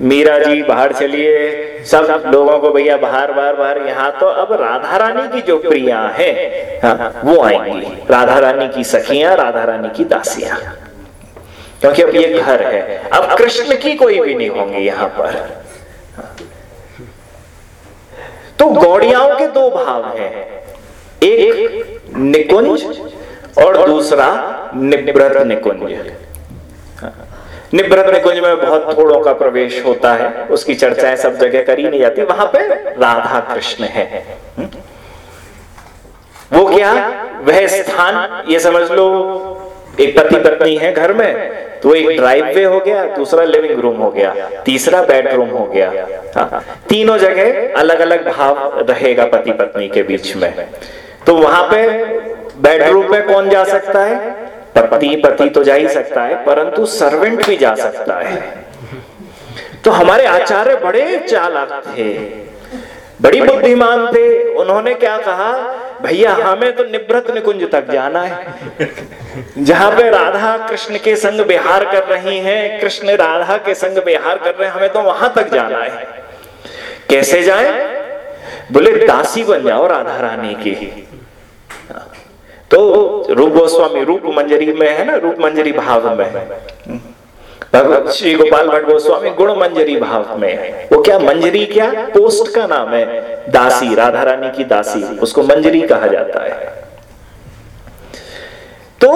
मीरा जी बाहर चलिए सब लोगों को भैया बाहर बाहर बाहर यहाँ तो अब राधा रानी की जो प्रिया है हाँ, वो आएँगी। राधा रानी की सखियाँ राधा रानी की दासियाँ। क्योंकि अब ये घर है। अब कृष्ण की कोई भी नहीं होंगी यहाँ पर। तो गौड़ियाओं के दो भाव हैं। एक निकुंज और दूसरा निब्रत निकुंज। निब्रत निकुंज में बहुत थोड़ों का प्रवेश होता है। उसकी चर्चाएँ सब जगह करी नहीं जाती। वहाँ पे राधा कृष्ण है। वो क्या? वह स्थान, ये समझ लो, एक पति पत्नी है घर में। तो एक ड्राइव वे हो गया दूसरा लिविंग रूम हो गया तीसरा बेडरूम हो गया। हाँ, तीनों जगह अलग अलग भाव रहेगा पति पत्नी के बीच में। तो वहाँ पे बेडरूम में कौन जा सकता है? पति पति तो जा ही सकता है परंतु सर्वेंट भी जा सकता है। तो हमारे आचार्य बड़े चालाक थे। बड़ी बुद्धिमान थे उन्होंने क्या कहा? भैया, हमें तो निवृत निकुंज तक जाना है। जहाँ पे राधा कृष्ण के संग बिहार कर रही हैं, कृष्ण राधा के संग बिहार कर रहे हैं, हमें तो वहाँ तक जाना है। कैसे जाए? बोले, दासी बन जाओ राधा रानी की। तो रूप गोस्वामी रूप मंजरी में है ना? रूप मंजरी भाव में। श्री गोपाल भट्ट गोस्वामी गुण मंजरी भाव में वो क्या मंजरी क्या? पोस्ट का नाम है। दासी राधा रानी की दासी, उसको मंजरी कहा जाता है। तो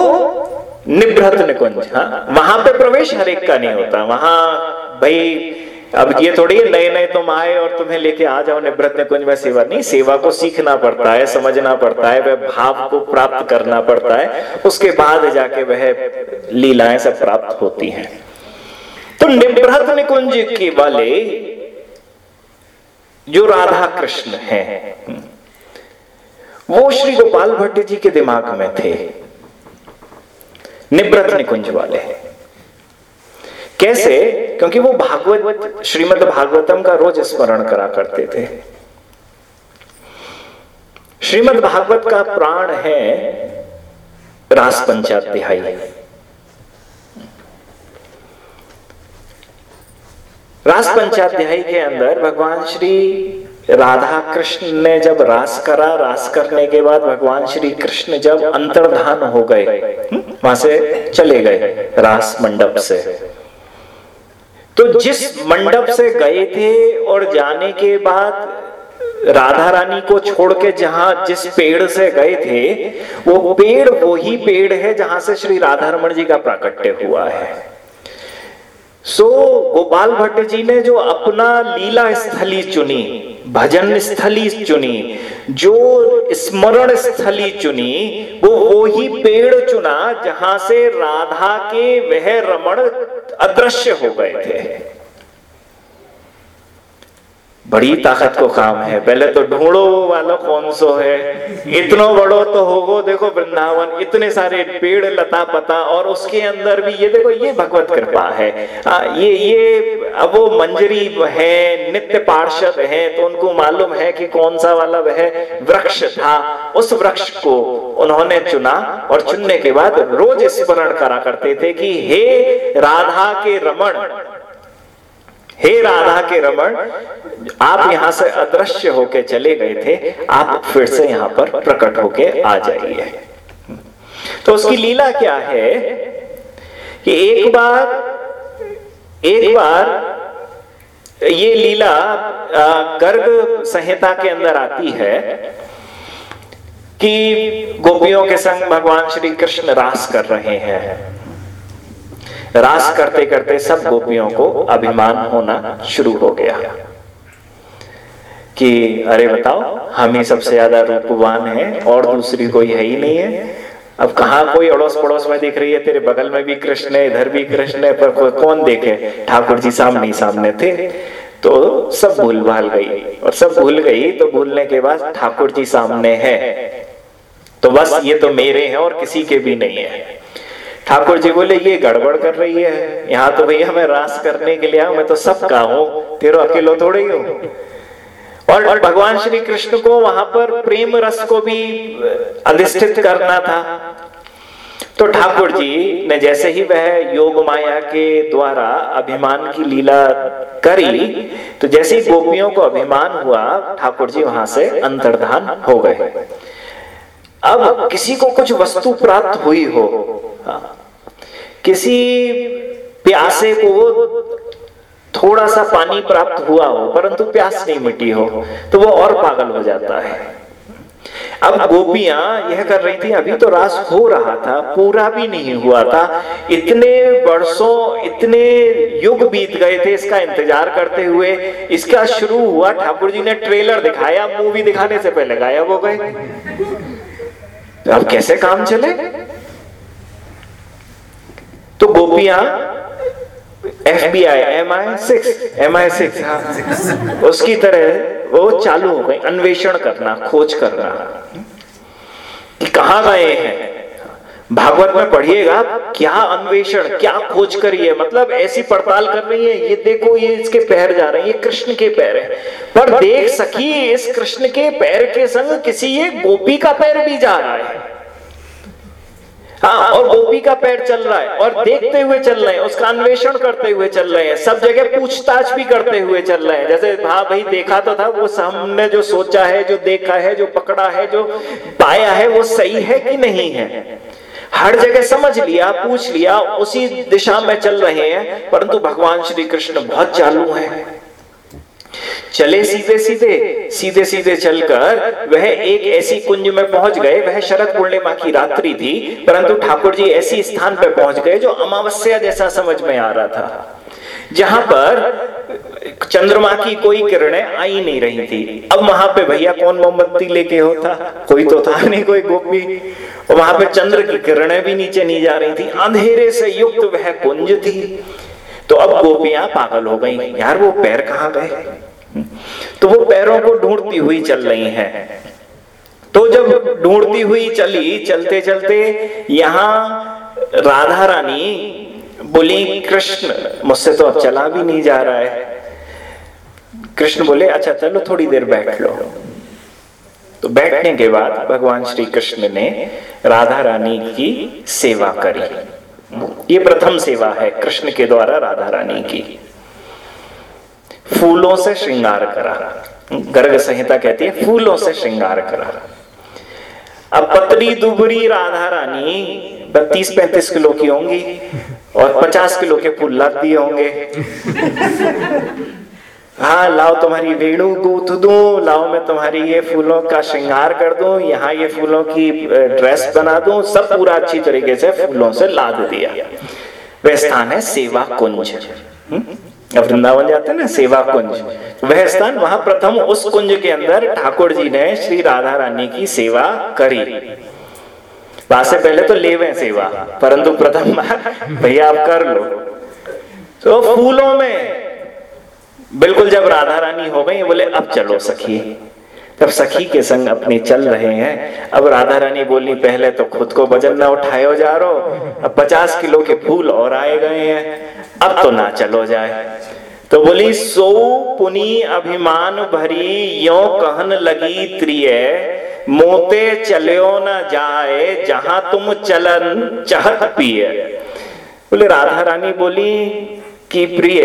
निभ्रत निकुंज हाँ वहाँ पे प्रवेश हर एक का नहीं होता। वहाँ, भाई, अब ये थोड़ी नए नए तुम आए और तुम्हें लेके आ जाओ निवृत्त निकुंज में सेवा। नहीं, सेवा को सीखना पड़ता है, समझना पड़ता है, वह भाव को प्राप्त करना पड़ता है। उसके बाद जाके वह लीलाएँ सब प्राप्त होती हैं। तो निवृत्त निकुंज के वाले जो राधा कृष्ण हैं, वो श्री गोपाल भट्ट जी के दिमाग में थे। निवृत्त निकुंज वाले कैसे? क्योंकि वो भागवत, श्रीमद भागवतम का रोज स्मरण करा करते थे। श्रीमद भागवत का प्राण है रास पंचाध्यायी रास पंचाध्याय के अंदर भगवान श्री राधा कृष्ण ने जब रास करा रास करने के बाद भगवान श्री कृष्ण जब अंतर्धान हो गए हम्म, वहाँ से चले गए रास मंडप से। तो जिस मंडप से गए थे और जाने के बाद राधा रानी को छोड़ के जहाँ जिस पेड़ से गए थे वो पेड़ वही पेड़ है जहाँ से श्री राधा रमन जी का प्राकट्य हुआ है। सो गोपाल भट्ट जी ने जो अपना लीला स्थली चुनी, भजन स्थली चुनी, जो स्मरण स्थली चुनी, वो वो ही पेड़ चुना जहाँ से राधा के वह रमण अदृश्य हो गए थे। बड़ी ताकत को काम है। पहले तो ढूंढो वो वाला कौन सो है। इतनो बड़ो तो होगो देखो वृंदावन इतने सारे पेड़ लता पता और उसके अंदर भी ये देखो ये भगवत कृपा है। आ, ये ये अब वो मंजरी है नित्य पार्षद है तो उनको मालूम है कि कौन सा वाला वह वृक्ष था। उस वृक्ष को उन्होंने चुना और चुनने के बाद रोज स्मरण करा करते थे कि हे राधा के रमण हे राधा के रमण, आप यहाँ से अदृश्य होके चले गए थे, आप फिर से यहाँ पर प्रकट होके आ जाइए। तो उसकी लीला क्या है कि एक बार एक बार ये लीला गर्ग संहिता के अंदर आती है कि गोपियों के संग भगवान श्री कृष्ण रास कर रहे हैं। रास करते करते सब गोपियों को अभिमान होना शुरू हो गया कि अरे बताओ, हम ही सबसे ज़्यादा रूपवान है और दूसरी कोई है ही नहीं है। अब कहा कोई अड़ोस पड़ोस में दिख रही है? तेरे बगल में भी कृष्ण है, इधर भी कृष्ण है, पर कौन देखे? ठाकुर जी सामने ही सामने थे। तो सब भूल भाल गई। और सब भूल गई तो भूलने के बाद ठाकुर जी सामने है। तो बस ये तो मेरे हैं और किसी के भी नहीं है। ठाकुर जी बोले ये गड़बड़ कर रही है। यहाँ तो भैया मैं रास करने के लिए आऊ मैं तो सबका हूँ। तेरो अकेलो थोड़े ही हूँ। और, भगवान श्री कृष्ण को वहाँ पर प्रेम रस को भी अधिष्ठित करना था। तो ठाकुर जी ने जैसे ही वह योग माया के द्वारा अभिमान की लीला करी तो जैसे ही गोपियों को अभिमान हुआ ठाकुर जी वहाँ से अंतर्धान हो गए। अब किसी को कुछ वस्तु प्राप्त हुई हो किसी प्यासे को थोड़ा सा पानी प्राप्त हुआ हो, परंतु प्यास नहीं मिटी हो तो वो और पागल हो जाता है। अब गोपियाँ यह कर रही थी, अभी तो रास हो रहा था, पूरा भी नहीं हुआ था। इतने वर्षों, इतने युग बीत गए थे इसका इंतज़ार करते हुए। इसका शुरू हुआ, ठाकुर जी ने ट्रेलर दिखाया, मूवी दिखाने से पहले गायब हो गए। अब कैसे काम चले? तो गोपियाँ F B I M I six M I six उसकी तरह वो चालू हो गई, अन्वेषण करना, खोज करना कि कहा गए हैं? भागवत में पढ़िएगा क्या अन्वेषण, क्या खोज करी है मतलब ऐसी पड़ताल कर रही है, ये देखो, ये इसके पैर जा रहे हैं, ये कृष्ण के पैर है। पर देख सकी इस कृष्ण के पैर के संग किसी ये गोपी का पैर भी जा रहा है। हाँ और गोपी का पैर चल रहा है, और देखते हुए चल रहे हैं, उसका अन्वेषण करते हुए चल रहे हैं, सब जगह पूछताछ भी करते हुए चल रहे हैं। जैसे हाँ भाई, देखा तो था, वो हमने जो सोचा है, जो देखा है, जो पकड़ा है, जो पाया है, वो सही है कि नहीं है? हर जगह समझ लिया, पूछ लिया, उसी दिशा में चल रहे हैं, परंतु भगवान श्री कृष्ण बहुत चालू हैं। चले सीधे सीधे सीधे सीधे चलकर, वह एक ऐसी कुंज में पहुँच गए, वह शरद पूर्णिमा की रात्रि थी, परंतु ठाकुर जी ऐसी स्थान पर पहुँच गए, जो अमावस्या जैसा समझ में आ रहा था। जहाँ पर चंद्रमा की कोई किरणें आई नहीं रही थी। अब वहाँ पे भैया कौन मोमबत्ती लेके होता? कोई तो था नहीं, कोई गोपी। वहाँ पे चंद्र की किरणें भी नीचे नहीं जा रही थी। अंधेरे से युक्त वह कुंज थी। तो अब गोपियाँ पागल हो गई। यार, वो पैर कहाँ गए? तो वो पैरों को ढूंढती हुई चल रही हैं। तो जब ढूंढती हुई चली चलते चलते यहाँ राधा रानी बोली, कृष्ण, मुझसे तो अब चला भी नहीं जा रहा है। कृष्ण बोले अच्छा चलो, थोड़ी देर बैठ लो। तो बैठने के बाद भगवान श्री कृष्ण ने राधा रानी की सेवा करी। ये प्रथम सेवा है कृष्ण के द्वारा राधा रानी की। फूलों से श्रृंगार करा। गर्ग संहिता कहती है, फूलों से श्रृंगार करा। अब पतली दुबरी राधा रानी बत्तीस पैंतीस किलो की होंगी। और पचास किलो के फूल लाद दिए होंगे। हाँ लाओ तुम्हारी वेणु गूथ दू, लाओ मैं तुम्हारी ये फूलों का श्रृंगार कर दू, यहाँ ये फूलों की ड्रेस बना दू, सब पूरा अच्छी तरीके से फूलों से लाद दिया। वह स्थान है सेवा कुंज। हम्म? वृंदावन जाते हैं ना, सेवा कुंज। वह स्थान वहाँ प्रथम उस कुंज के अंदर ठाकुर जी ने श्री राधा रानी की सेवा करी। से पहले तो लेवे सेवा। परंतु प्रथम भैया आप कर लो। तो फूलों में बिल्कुल जब राधा रानी हो गई, बोले, अब चलो सखी। तब सखी के संग अपने चल रहे हैं। अब राधा रानी बोली, पहले तो खुद को वज़न ना उठाए जा रो अब पचास किलो के फूल और आए गए हैं। अब तो ना चलो जाए। तो बोली, सो पुनी अभिमान भरी यो कहन लगी त्रिय, मोते चलो न जाए जहाँ तुम चलन चहत पिए। बोले, राधा रानी बोली कि प्रिय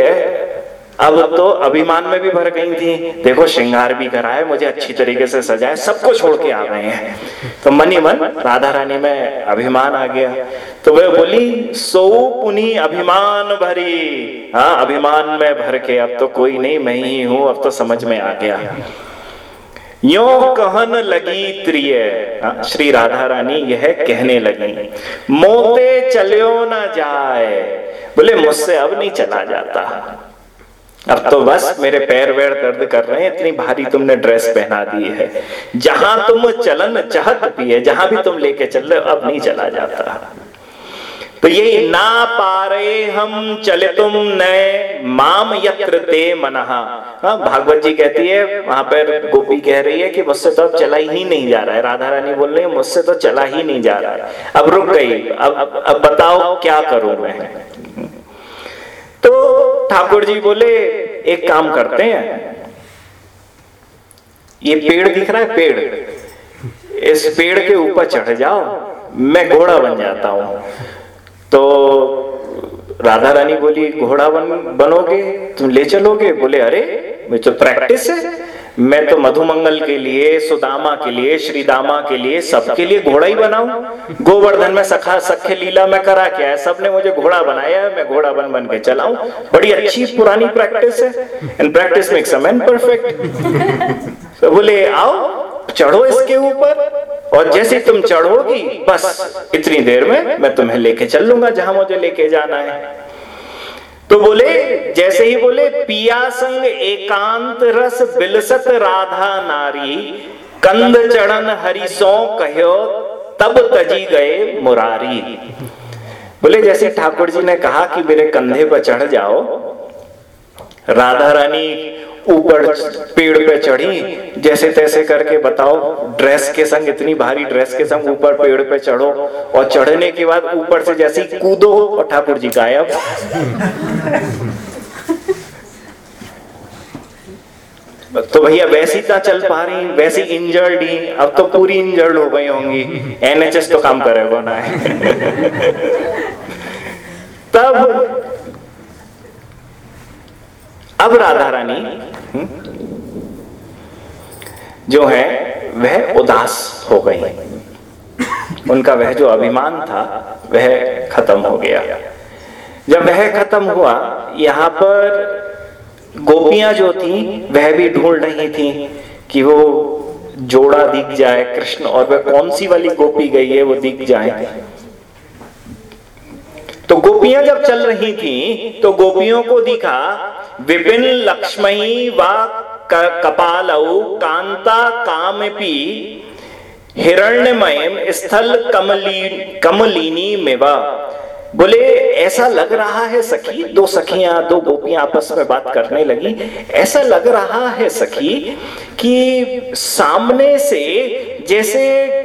अब तो अभिमान में भी भर गई थी। देखो श्रृंगार भी कराए मुझे अच्छी तरीके से सजाए सबको छोड़ के आ गए हैं। तो मनी मन राधा रानी में अभिमान आ गया। तो वह बोली सो पुनी अभिमान भरी। हाँ अभिमान में भर के अब तो कोई नहीं मैं ही हूँ अब तो समझ में आ गया। यो कहन लगी त्रिय। हाँ, श्री राधा रानी यह कहने लगी मोते चलो ना जाए। बोले मुझसे अब नहीं चला जाता। अब तो बस मेरे पैर वैर दर्द कर रहे हैं इतनी भारी तुमने ड्रेस पहना दी है। जहाँ तुम चलन चाहत भी है जहाँ भी तुम लेके चल रहे हो अब नहीं चला जाता। तो ये ना पारे हम चले तुम नए माम यत्र ते मनहा। हाँ भागवत जी कहती है वहाँ पर गोपी कह रही है कि मुझसे तो अब चला ही नहीं जा रहा है। राधा रानी बोल रही है मुझसे तो चला ही नहीं जा रहा है। अब रुक गई अब, अब बताओ क्या करूँ मैं? तो ठाकुर जी बोले, एक काम करते हैं। ये पेड़ दिख रहा है, पेड़। इस पेड़ के ऊपर चढ़ जाओ, मैं घोड़ा बन जाता हूँ। तो राधा रानी बोली, घोड़ा बन, बनोगे? तुम ले चलोगे? बोले, अरे मैं तो प्रैक्टिस है। मैं तो मधुमंगल के लिए, सुदामा के लिए, श्रीदामा के लिए, सबके लिए घोड़ा ही बनाऊ। गोवर्धन में सखा, सख्य लीला में करा क्या है सबने मुझे घोड़ा बनाया है मैं घोड़ा बन बन के चलाऊ। बड़ी अच्छी पुरानी प्रैक्टिस है। And practice makes a man perfect तो बोले, आओ, चढ़ो इसके ऊपर। और जैसे तुम चढ़ोगी, बस इतनी देर में मैं तुम्हें लेके चल लूँगा, जहाँ मुझे लेके जाना है। तो बोले, जैसे ही बोले, पिया संग एकांत रस बिलसत राधा नारी, कंद चढ़न हरिसो कहो तब तजी गए मुरारी। बोले, जैसे ठाकुर जी ने कहा कि मेरे कंधे पर चढ़ जाओ, राधा रानी ऊपर पेड़ पे चढ़ी, जैसे तैसे करके बताओ ड्रेस के संग, इतनी भारी ड्रेस के संग ऊपर पेड़ पे चढ़ो, और चढ़ने के बाद ऊपर से जैसे कूदो, और ठाकुर जी गायब। तो भैया, वैसी ना चल पा रही, वैसी इंजर्ड ही, अब तो पूरी इंजर्ड हो गई होंगी। एनएचएस तो काम करेगा ना है। तब, अब राधा रानी जो है, वह उदास हो गई। उनका वह जो अभिमान था, वह खत्म हो गया। जब वह खत्म हुआ, यहाँ पर गोपियाँ जो थी, वह भी ढूंढ रही थी कि वो जोड़ा दिख जाए, कृष्ण, और वह कौन सी वाली गोपी गई है, वो दिख जाए। तो गोपियाँ जब चल रही थी तो गोपियों को दिखा विपिन लक्ष्मी व कपाल कांता कामपी हिरण्यमय स्थल कमली कमलिनी मेवा बोले, ऐसा लग रहा है सखी, दो सखियाँ, दो गोपियाँ आपस में बात करने लगी। ऐसा लग रहा है सखी कि सामने से जैसे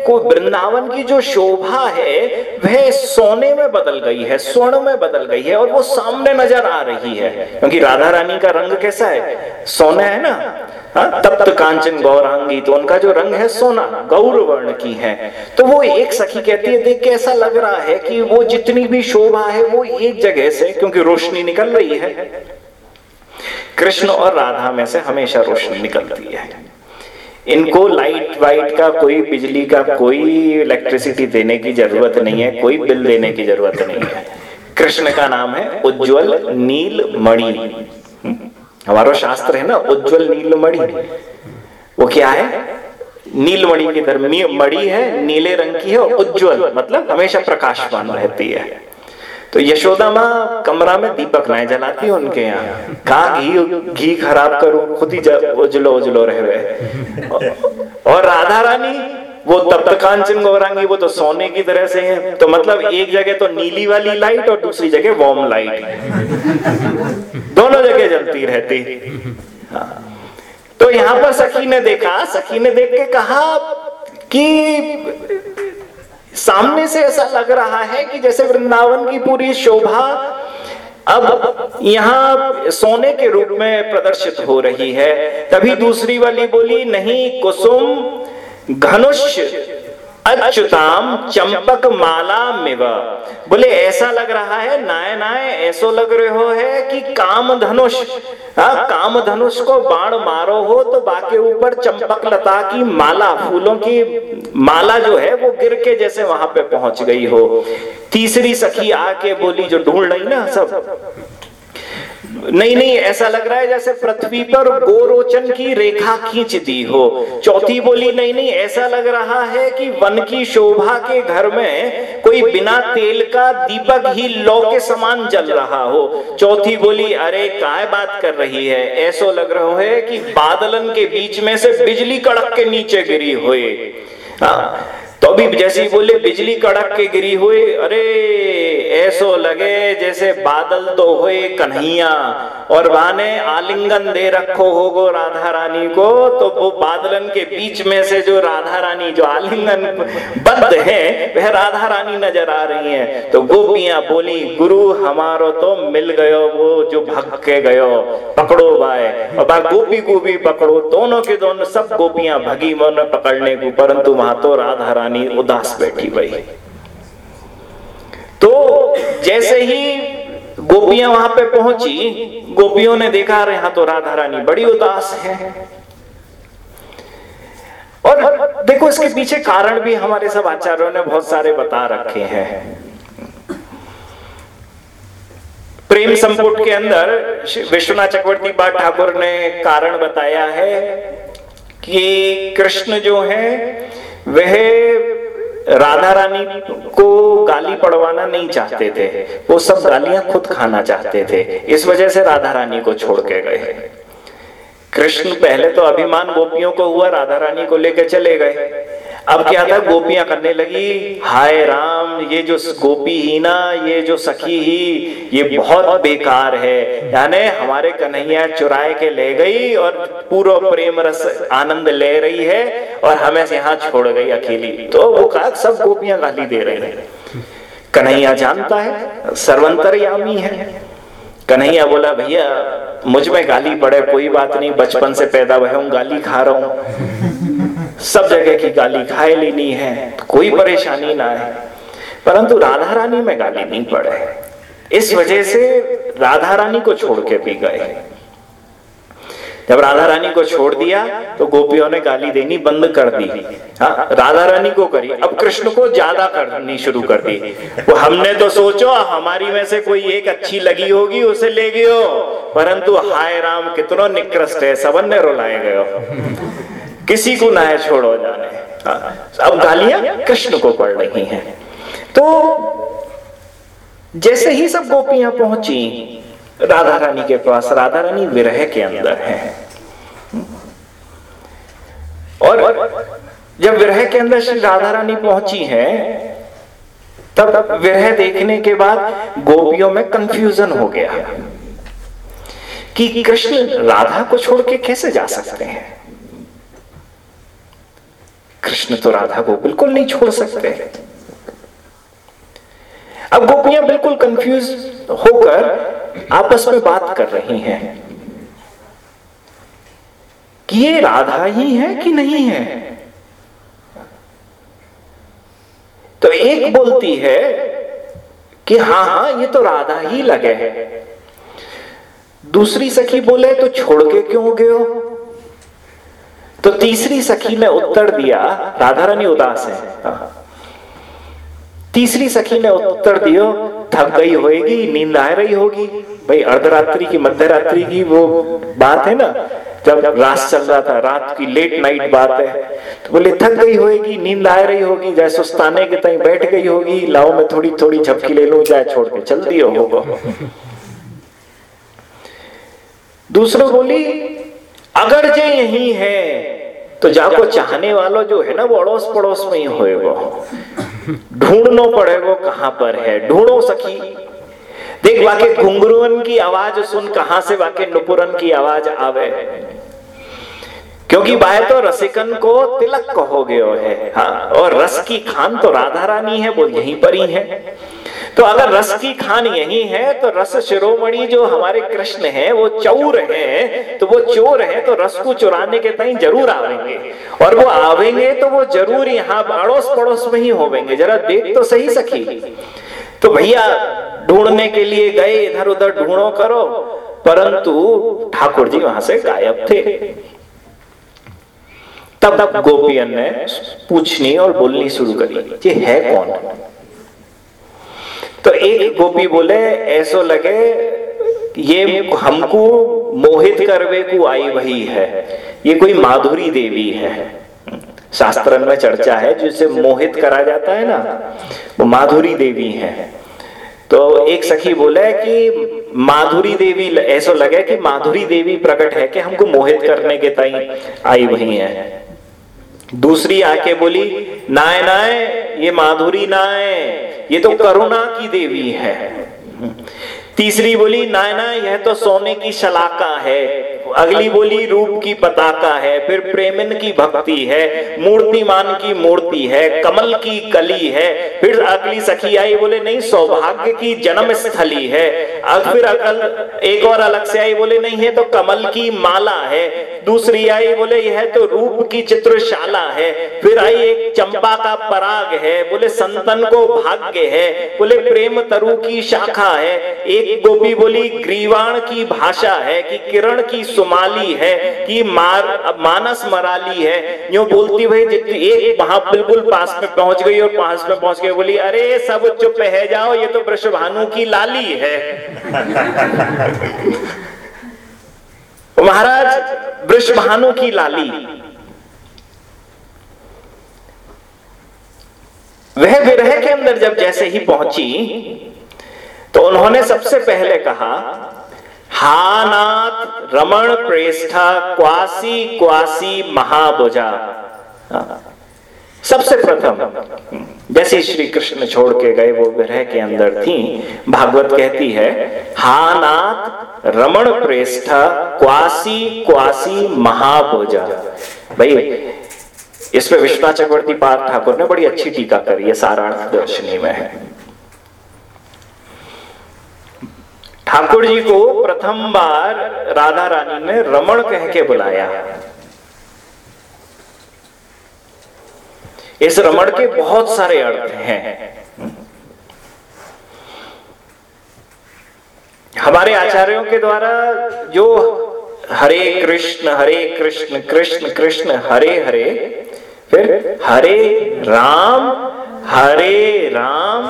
कोई वृंदावन की जो शोभा है वह सोने में बदल गई है स्वर्ण में बदल गई है और वो सामने नज़र आ रही है। क्योंकि राधा रानी का रंग कैसा है? सोना है ना? हाँ, तप्त कांचन गौरांगी तो उनका जो रंग है सोना गौर वर्ण की है। तो वो एक सखी कहती है देख के ऐसा लग रहा है कि वो जितनी भी शोभा है वो एक जगह से क्योंकि रोशनी निकल रही है कृष्ण और राधा में से हमेशा रोशनी निकलती है। इनको लाइट वाइट का कोई, बिजली का कोई इलेक्ट्रिसिटी देने की ज़रूरत नहीं है, कोई बिल देने की ज़रूरत नहीं है। कृष्ण का नाम है उज्जवल नील मणि हमारा शास्त्र है ना, उज्जवल नीलमणि। वो क्या है? नीलमणि की तरह मणि है, नीले रंग की है उज्जवल मतलब हमेशा प्रकाशमान रहती है। तो यशोदा माँ कमरा में दीपक नहीं जलाती उनके यहाँ। कहा, घी घी खराब करूँ? खुद ही उजलो उजलो रह रहे और राधा रानी, वो तब तक कांचन गौरांगी वो तो सोने की तरह से है। तो मतलब एक जगह तो नीली वाली लाइट और दूसरी जगह वॉर्म लाइट। दोनों जगह जलती रहती। हाँ। तो यहाँ पर सखी ने देखा, सखी ने देख के कहा कि सामने से ऐसा लग रहा है कि जैसे वृंदावन की पूरी शोभा अब यहाँ सोने के रूप में प्रदर्शित हो रही है। तभी दूसरी वाली बोली, नहीं, कुसुम, घनुष्य अच्युताम चंपक माला मिव। बोले, ऐसा लग रहा है, नाय नाय, ऐसो लग रहे हो है कि काम धनुष हाँ काम धनुष को बाण मारो हो तो बाकी ऊपर चंपक लता की माला, फूलों की माला जो है, वो गिर के जैसे वहाँ पे पहुँच गई हो। तीसरी सखी आके बोली, जो ढूंढ रही ना सब नहीं नहीं, ऐसा लग रहा है जैसे पृथ्वी पर गोरोचन की रेखा खींच दी हो। चौथी बोली, नहीं नहीं, ऐसा लग रहा है कि वन की शोभा के घर में कोई बिना तेल का दीपक ही लौ के समान जल रहा हो। चौथी बोली, अरे, काय बात कर रही है? ऐसो लग रहा है कि बादलन के बीच में से बिजली कड़क के नीचे गिरी हुई। हाँ तो अभी जैसे बोले, बिजली कड़क के गिरी हुई, अरे, ऐसो लगे जैसे बादल तो हुए कन्हैया। और वाने आलिंगन दे रखो होगो राधा रानी को तो वो बादलन के बीच में से जो राधा रानी, जो आलिंगन बंद है, वह राधा रानी नज़र आ रही है। तो गोपियाँ बोली, गुरु, हमारो तो मिल गयो वो जो भग के गयो, पकड़ो भाई। और गोपी को भी पकड़ो, दोनों के दोनों सब गोपियाँ भगी मन पकड़ने को, परंतु वहाँ तो राधा रानी रानी उदास बैठी हुई तो जैसे ही गोपियाँ वहाँ पे पहुँची, गोपियों ने देखा रहे यहाँ तो राधा रानी बड़ी उदास है। और देखो, इसके पीछे कारण भी हमारे सब आचार्यों ने बहुत सारे बता रखे हैं। प्रेम संपुट के अंदर विश्वनाथ चक्रवर्ती पाठ ठाकुर ने कारण बताया है कि कृष्ण जो है वह राधा रानी को गाली पड़वाना नहीं चाहते थे। वो सब गालियाँ खुद खाना चाहते थे। इस वजह से राधा रानी को छोड़ के गए। कृष्ण पहले तो अभिमान गोपियों को हुआ, राधा रानी को लेकर चले गए। अब क्या था? गोपियाँ करने लगी। हाय राम, ये जो गोपी ही ना, ये जो सखी ही, ये बहुत बेकार है। यानी हमारे कन्हैया चुराए के ले गई और पूरा प्रेम रस, आनंद ले रही है और हमें यहाँ छोड़ गई अकेली। तो वो कहा, सब गोपियाँ गाली दे रहे हैं। कन्हैया जानता है, सर्वंतरयामी है। कन्हैया बोला, भैया, मुझमें गाली पड़े, कोई बात नहीं, बचपन से पैदा हुआ हूँ, गाली खा रहा हूँ। सब जगह की गाली खाए लेनी है तो कोई परेशानी ना है। परंतु राधा रानी में गाली नहीं पड़े। इस वजह से राधा रानी को छोड़ के भी गए। जब राधा रानी को छोड़ दिया तो गोपियों ने गाली देनी बंद कर दी। हाँ राधा रानी को करी, अब कृष्ण को ज़्यादा करनी शुरू कर दी। वो हमने तो सोचो, हमारी में से कोई एक अच्छी लगी होगी, उसे ले गयो। परंतु हाय राम, कितनो निकृष्ट है, सबन ने रुलाए गयो किसी को ना छोड़ो जाने। हाँ, अब गालियाँ कृष्ण को पड़ रही हैं। तो जैसे ही सब गोपियाँ पहुँची राधा रानी के पास राधा रानी विरह के अंदर है। और जब विरह के अंदर श्री राधा रानी पहुँची है तब विरह देखने के बाद गोपियों में कंफ्यूजन हो गया कि कृष्ण राधा को छोड़ के कैसे जा सकते हैं? कृष्ण तो राधा को बिल्कुल नहीं छोड़ सकते। अब गोपियाँ बिल्कुल कंफ्यूज होकर आपस में बात कर रही हैं कि ये राधा ही है कि नहीं है? तो एक बोलती है कि हाँ हाँ ये तो राधा ही लगे है। दूसरी सखी बोले तो छोड़ के क्यों गयो तो तीसरी सखी ने उत्तर दिया, राधा रानी उदास है। तीसरी सखी ने उत्तर दियो, थक गई होगी नींद आ रही होगी भाई, अर्धरात्रि की मध्य रात्रि की वो बात है ना, जब रात चल रहा था, रात की लेट नाइट बात है तो बोले, थक गई होगी नींद आ रही होगी, जैसे सुस्ताने के तई बैठ गई होगी, लाओ मैं थोड़ी थोड़ी झपकी ले लू, जाए छोड़ के चल दियो होगा दूसरों बोली अगर जे यही है तो जाको चाहने वालों जो है ना वो अड़ोस पड़ोस में ही होएगा। [laughs] ढूंढना पड़ेगा कहाँ पर है। ढूंढो सखी। देख वाके घुंगरुअन की आवाज़ सुन कहाँ से वाके नुपुरन की आवाज़ आवे। क्योंकि बाय तो रसिकन को तिलक कहो गयो है। हाँ और रस की खान तो राधा रानी है वो यहीं पर ही है। तो अगर रस की खान यही है तो रस शिरोमणि जो हमारे कृष्ण हैं, वो चौर हैं तो वो चोर हैं तो रस को चुराने के तई ज़रूर आवेंगे। और वो आवेंगे तो वो ज़रूर यहाँ अड़ोस पड़ोस में ही होवेंगे। जरा देख तो सही सखी। तो भैया, ढूँढने के लिए गए इधर उधर ढूंढो करो। परंतु ठाकुर जी वहाँ से गायब थे। तब तब गोपियन ने पूछनी और बोलनी शुरू करी, ये है कौन? तो एक गोपी बोले, ऐसो लगे, ये हमको मोहित करवे को आई वही है। ये कोई माधुरी देवी है। शास्त्र में चर्चा है, जिसे मोहित करा जाता है ना, वो माधुरी देवी है। तो एक सखी बोले कि, माधुरी देवी, ऐसा लगे कि माधुरी देवी प्रकट है कि हमको मोहित करने के ताई आई वही है। दूसरी आके बोली नाय नाय ये माधुरी नाय ये तो करुणा की देवी है। तीसरी बोली नाय नाय यह तो सोने की शलाका है। अगली बोली, रूप की पताका है। फिर, प्रेमन की भक्ति है। मूर्तिमान की मूर्ति है। कमल की कली है। फिर, अगली सखी आई, बोले, नहीं, सौभाग्य की जन्म स्थली है। फिर अकल एक और अलग से आई, बोले, नहीं है तो कमल की माला है। दूसरी आई, बोले, यह तो रूप की चित्रशाला है। फिर आई, एक चंपा का पराग है। बोले, संतन को भाग्य है। बोले, प्रेम तरु की शाखा है। एक गोपी बोली, ग्रीवाण की भाषा है, कि किरण की सुमाली है, कि मार, मानस मराली है। यो बोलती भाई एक वहाँ बिल्कुल पास में पहुँच गई और पास में पहुँच गई, बोली, अरे, सब चुप है, जाओ, ये तो वृषभानु की लाली है। [laughs] महाराज, वृषभानु की लाली। वह विरह के अंदर जब जैसे ही पहुँची तो उन्होंने सबसे पहले कहा हानाथ रमण प्रेष्ठा क्वासी क्वासी महाभुजा। सबसे प्रथम, जैसे श्री कृष्ण छोड़ के गए, वो विरह के अंदर थी, भागवत कहती है हानाथ रमण प्रेष्ठा क्वासी क्वासी महाभुजा। भाई, इस पे विश्वनाथ चक्रवर्ती पाठ ठाकुर ने बड़ी अच्छी टीका करी है, सारांश दर्शनी में। है ठाकुर जी को प्रथम बार राधा रानी ने रमण कह के बुलाया। इस रमण के बहुत सारे अर्थ हैं। हमारे आचार्यों के द्वारा जो हरे कृष्ण हरे कृष्ण कृष्ण कृष्ण, हरे हरे, फिर हरे राम हरे राम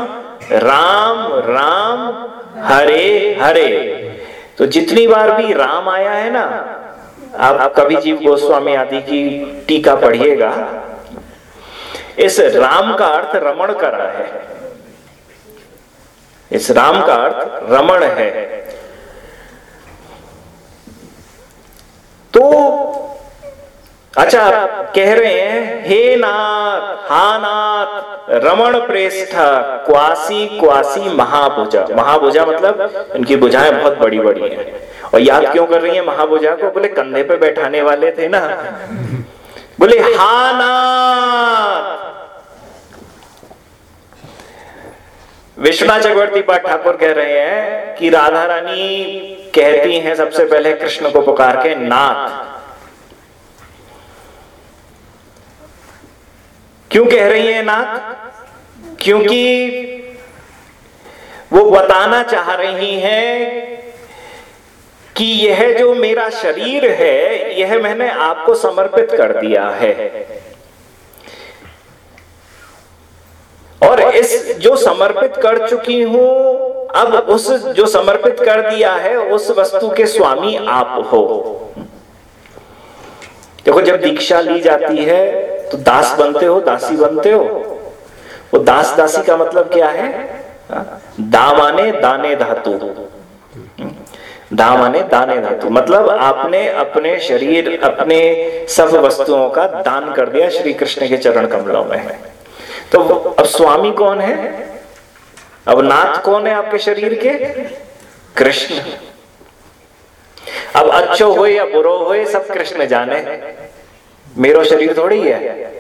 राम राम हरे हरे। तो जितनी बार भी राम आया है ना, आप कभी जीव गोस्वामी आदि की टीका पढ़िएगा। इस राम का अर्थ रमण करा है। इस राम का अर्थ रमण है। तो अच्छा कह रहे हैं, हे नाथ, हा नाथ, रमण प्रेष्ठ, क्वासी क्वासी महाभुजा। महाभुजा मतलब इनकी भुजाएँ बहुत बड़ी बड़ी हैं। और याद क्यों कर रही है महाभुजा को? बोले, कंधे पे बैठाने वाले थे ना। बोले, हा नाथ। विश्वनाथ चक्रवर्ती पाठ ठाकुर कह रहे हैं कि राधा रानी कहती हैं सबसे पहले कृष्ण को पुकार के, नाथ। क्यों कह रही है नाथ? क्योंकि वो बताना चाह रही हैं कि यह जो मेरा शरीर है, यह मैंने आपको समर्पित कर दिया है। और इस जो समर्पित कर चुकी हूँ, अब उस जो समर्पित कर दिया है, उस वस्तु के स्वामी आप हो। देखो, जब दीक्षा ली जाती है तो दास बनते हो, दासी बनते हो। वो दास दासी का मतलब क्या है? दामाने दाने धातु। दामाने दाने धातु। मतलब आपने अपने शरीर, अपने सब वस्तुओं का दान कर दिया श्री कृष्ण के चरण कमलों में। तो अब स्वामी कौन है? अब नाथ कौन है आपके शरीर के? कृष्ण। अब अच्छो हो या बुरो हो सब कृष्ण जाने। मेरो शरीर थोड़ी है।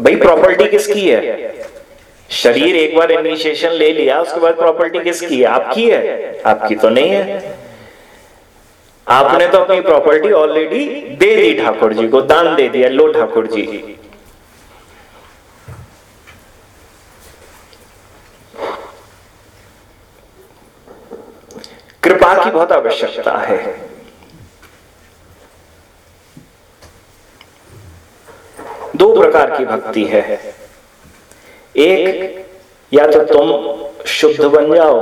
भाई प्रॉपर्टी किसकी है? शरीर एक बार इनिशिएशन ले लिया, उसके बाद प्रॉपर्टी किसकी है? आपकी है? आपकी तो नहीं है। आपने तो अपनी प्रॉपर्टी ऑलरेडी दे दी ठाकुर जी को, दान दे दिया, लो ठाकुर जी। कृपा की बहुत आवश्यकता है। दो प्रकार की भक्ति है। एक, या तो तुम शुद्ध बन जाओ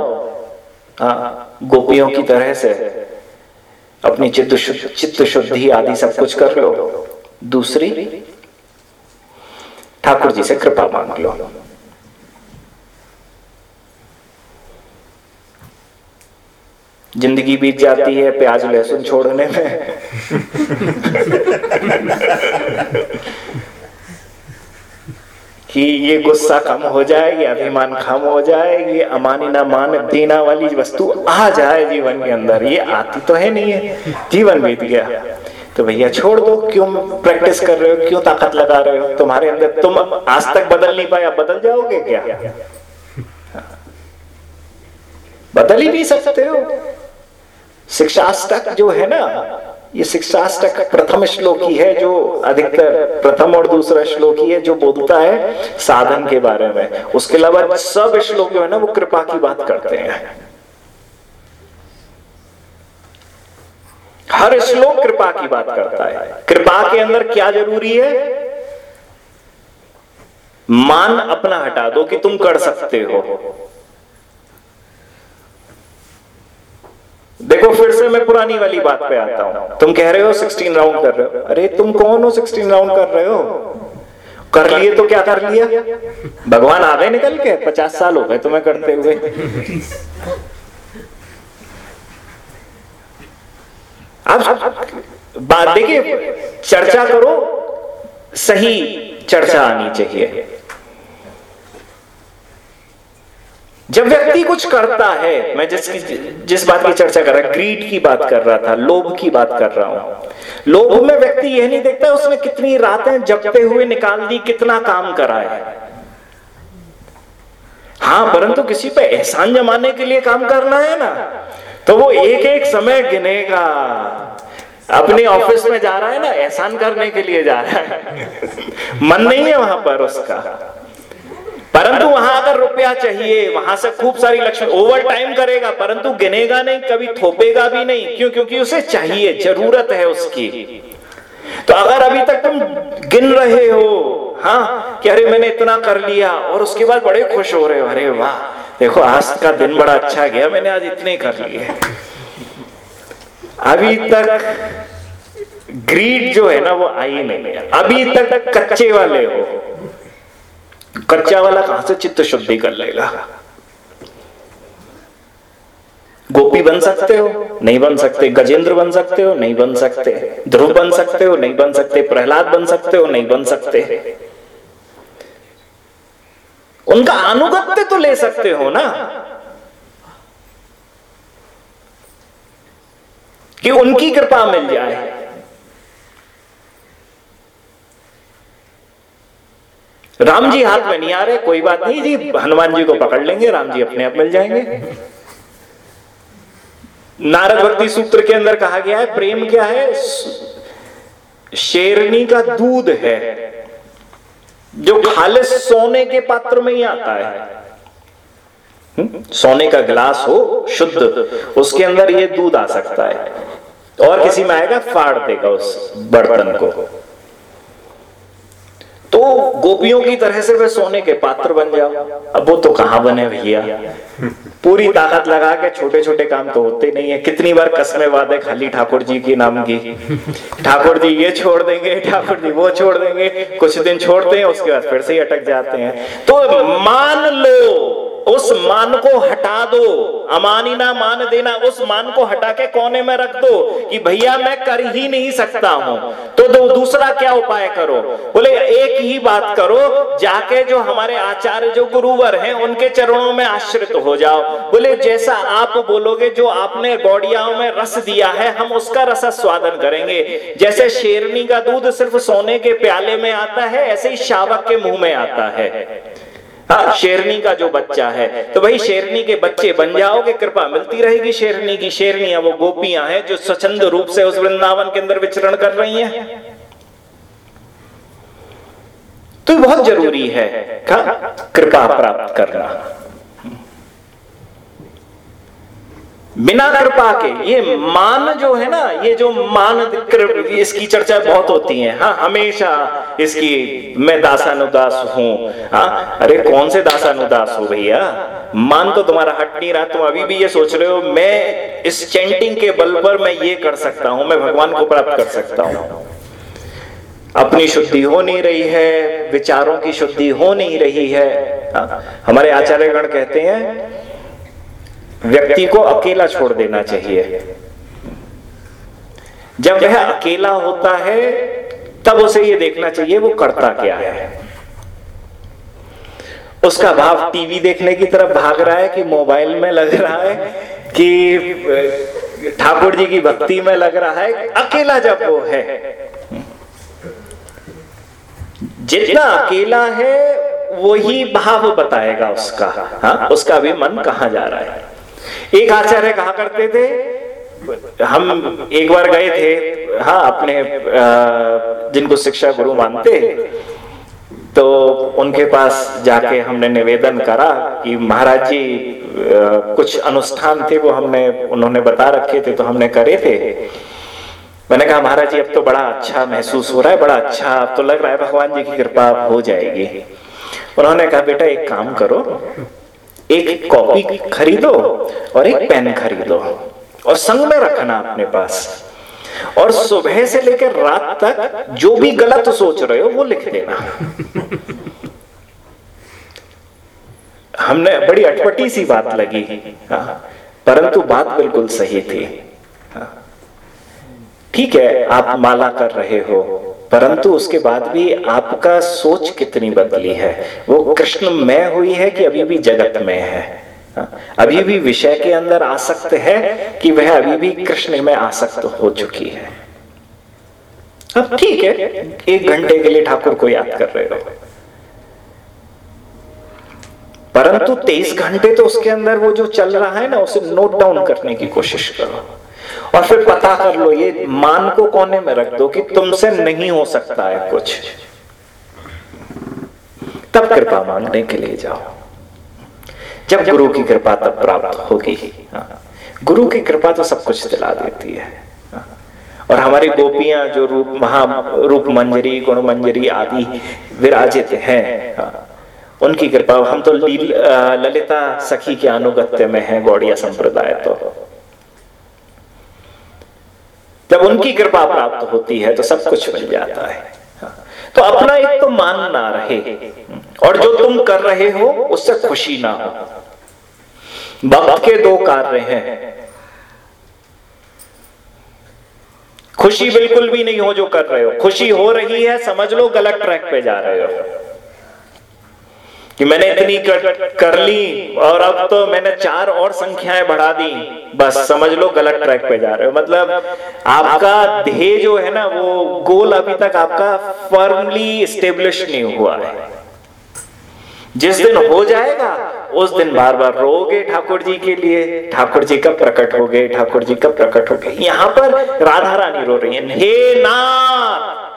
हाँ गोपियों की तरह से अपनी चित्त चित्त शुद्धि आदि सब कुछ कर लो। दूसरी, ठाकुर जी से कृपा मांग लो। ज़िंदगी बीत जाती है, प्याज लहसुन छोड़ने में। [laughs] कि ये गुस्सा कम हो जाए ये अभिमान कम हो जाए ये अमानी ना मान देना वाली वस्तु आ जाए जीवन के अंदर। ये आती तो है नहीं है, जीवन बीत गया। तो भैया छोड़ दो, क्यों प्रैक्टिस कर रहे हो, क्यों ताकत लगा रहे हो? तुम्हारे अंदर तुम आज तक बदल नहीं पाया, बदल जाओगे क्या? बदल ही नहीं सकते हो। शिक्षाष्टक जो है ना ये शिक्षाष्टक प्रथम श्लोकी है जो अधिकतर प्रथम और दूसरा श्लोकी है जो बोलता है साधन के बारे में। उसके अलावा सब श्लोक जो है ना, वो कृपा की बात करते हैं। हर श्लोक कृपा की बात करता है। कृपा के अंदर क्या ज़रूरी है? मान अपना हटा दो कि तुम कर सकते हो। देखो, फिर से मैं पुरानी वाली बात पे आता हूँ। तुम कह रहे हो 16 राउंड कर रहे हो। अरे, तुम कौन हो 16 राउंड कर रहे हो? कर लिए तो क्या कर लिया? भगवान आ गए निकल के, पचास साल हो गए तुम्हें करते हुए। अब बात देखिए, चर्चा करो, सही चर्चा आनी चाहिए। जब व्यक्ति कुछ करता है, मैं जिस जिस बात की चर्चा कर रहा ग्रीड की बात कर रहा था, लोभ की बात कर रहा हूँ। लोभ में व्यक्ति यह नहीं देखता उसने कितनी रातें जपते हुए निकाल दी, कितना काम करा है। हाँ परंतु किसी पे एहसान जमाने के लिए काम करना है ना तो वो एक एक समय गिनेगा। अपने ऑफ़िस में जा रहा है ना, एहसान करने के लिए जा रहा है। [laughs] मन नहीं है वहाँ पर उसका। परंतु वहाँ अगर रुपया चाहिए, वहाँ से खूब सारी लक्ष्मी ओवर टाइम करेगा, परंतु गिनेगा नहीं, कभी थोपेगा भी नहीं। क्यों? क्योंकि उसे चाहिए, ज़रूरत है उसकी। तो अगर अभी तक तुम गिन रहे हो हाँ कि अरे मैंने इतना कर लिया, और उसके बाद बड़े खुश हो रहे हो, अरे वाह, देखो, आज का दिन बड़ा अच्छा गया, मैंने आज इतने कर लिए। अभी तक ग्रीड जो है ना, वो आई नहीं अभी तक कच्चे वाले हो। कच्चा वाला कहाँ से चित्त शुद्धि कर लेगा? गोपी बन सकते हो, नहीं बन सकते। गजेंद्र बन सकते हो, नहीं बन सकते। ध्रुव बन सकते हो, नहीं बन सकते। प्रहलाद बन सकते हो, नहीं बन सकते। उनका अनुगत्य तो ले सकते हो ना? कि उनकी कृपा मिल जाए। राम जी हाथ में नहीं आ रहे, कोई बात नहीं जी, हनुमान जी को पकड़ लेंगे राम जी अपने आप मिल जाएँगे। नारद भक्ति सूत्र के अंदर कहा गया है, प्रेम क्या है? शेरनी का दूध है, जो खाले सोने के पात्र में ही आता है। हम्म? सोने का गिलास हो, शुद्ध, उसके अंदर ये दूध आ सकता है। और किसी में आएगा, फाड़ देगा उस बर्तन को। तो गोपियों की तरह से वे सोने के पात्र बन जाओ अब वो तो कहाँ बने भैया? पूरी ताकत लगा के छोटे छोटे काम तो होते नहीं है। कितनी बार कस्मे वादे खाली ठाकुर जी के नाम की। ठाकुर जी ये छोड़ देंगे, ठाकुर जी वो छोड़ देंगे, कुछ दिन छोड़ते हैं, उसके बाद फिर से ही अटक जाते हैं। तो मान लो, उस मान को हटा दो। अमानी ना मान देना, उस मान को हटा के कोने में रख दो कि भैया मैं कर ही नहीं सकता हूँ। तो दो, दूसरा क्या उपाय करो? बोले, एक ही बात करो, जाके जो हमारे आचार्य जो गुरुवर हैं, उनके चरणों में आश्रित हो जाओ। बोले, जैसा आप बोलोगे, जो आपने गौड़ियाओं में रस दिया है, हम उसका रस स्वादन करेंगे। जैसे शेरनी का दूध सिर्फ़ सोने के प्याले में आता है, ऐसे ही शावक के मुँह में आता है। हाँ शेरनी का जो बच्चा है तो वही शेरनी के बच्चे बन जाओगे, कृपा मिलती रहेगी शेरनी की। शेरनियाँ वो गोपियाँ हैं, जो स्वच्छंद रूप से उस वृंदावन के अंदर विचरण कर रही हैं। तो बहुत ज़रूरी है, कृपा प्राप्त करना। बिना कृपा के ये मान जो है ना ये जो मान इसकी चर्चा बहुत होती है। हाँ हमेशा इसकी मैं दासानुदास हूँ। हाँ अरे कौन से दासानुदास हो भैया? मान तो तुम्हारा हट नहीं रहा तुम अभी भी ये सोच रहे हो मैं इस चैंटिंग के बल पर मैं ये कर सकता हूँ मैं भगवान को प्राप्त कर सकता हूँ। अपनी शुद्धि हो नहीं रही है विचारों की शुद्धि हो नहीं रही है। हाँ, हमारे आचार्यगण कहते हैं व्यक्ति को अकेला छोड़ देना चाहिए। जब वह अकेला होता है तब उसे यह देखना चाहिए वो करता क्या है। उसका भाव टीवी देखने की तरफ़ भाग रहा है कि मोबाइल में लग रहा है कि ठाकुर जी की भक्ति में लग रहा है अकेला जब वो है। जितना अकेला है वही भाव बताएगा उसका। हाँ उसका भी मन कहा जा रहा है? एक आचार्य कहा करते थे, हम एक बार गए थे हाँ अपने जिनको शिक्षा गुरु मानते तो उनके पास जाके हमने निवेदन करा कि महाराज जी कुछ अनुष्ठान थे वो हमने, उन्होंने बता रखे थे तो हमने करे थे। मैंने कहा, महाराज जी, अब तो बड़ा अच्छा महसूस हो रहा है, बड़ा अच्छा अब तो लग रहा है भगवान जी की कृपा हो जाएगी। उन्होंने कहा, बेटा, एक काम करो एक कॉपी खरीदो और एक पेन खरीदो और संग में रखना अपने पास। और सुबह से लेकर रात तक जो भी गलत सोच रहे हो वो लिख देना। हमने बड़ी अटपटी सी बात लगी। हाँ, परंतु बात बिल्कुल सही थी। हाँ। ठीक है आप माला कर रहे हो। परंतु उसके बाद भी आपका सोच कितनी बदली है? वो कृष्ण में हुई है कि अभी भी जगत में है? हाँ, अभी भी विषय के अंदर आसक्त है कि वह अभी भी कृष्ण में आसक्त हो चुकी है? अब ठीक है एक घंटे के लिए ठाकुर को याद कर रहे हो। परंतु तेईस घंटे तो उसके अंदर वो जो चल रहा है ना उसे नोट डाउन करने की कोशिश करो। और फिर पता कर लो, ये मान को कोने में रख दो कि तुमसे नहीं हो सकता है कुछ तब कृपा मांगने के लिए जाओ जब गुरु की कृपा तब प्राप्त होगी हाँ। गुरु की कृपा तो सब कुछ दिला देती है हाँ। और हमारी गोपियाँ जो रूप, महा रूप मंजरी, गुण मंजरी आदि विराजित हैं हाँ। उनकी कृपा, हम तो ललिता सखी के अनुगत्य में है, गौड़िया संप्रदाय तो जब उनकी कृपा प्राप्त होती है तो सब कुछ मिल जाता है। तो अपना एक तो मान ना रहे, और जो तुम कर रहे हो, उससे खुशी ना हो। भक्त के दो कार्य हैं। खुशी बिल्कुल भी नहीं हो जो कर रहे हो। खुशी हो रही है, समझ लो गलत ट्रैक पे जा रहे हो। कि मैंने इतनी कर, कर ली और अब तो मैंने चार और संख्याएँ बढ़ा दी। बस समझ लो गलत ट्रैक पे जा रहे हो। मतलब आपका ध्येय जो है ना वो गोल अभी तक आपका फर्मली स्टेब्लिश नहीं हुआ है। जिस दिन हो जाएगा उस दिन बार बार रोगे ठाकुर जी के लिए। ठाकुर जी कब प्रकट हो गए? ठाकुर जी कब प्रकट हो गए? यहाँ पर राधा रानी रो रही है। हे नाथ!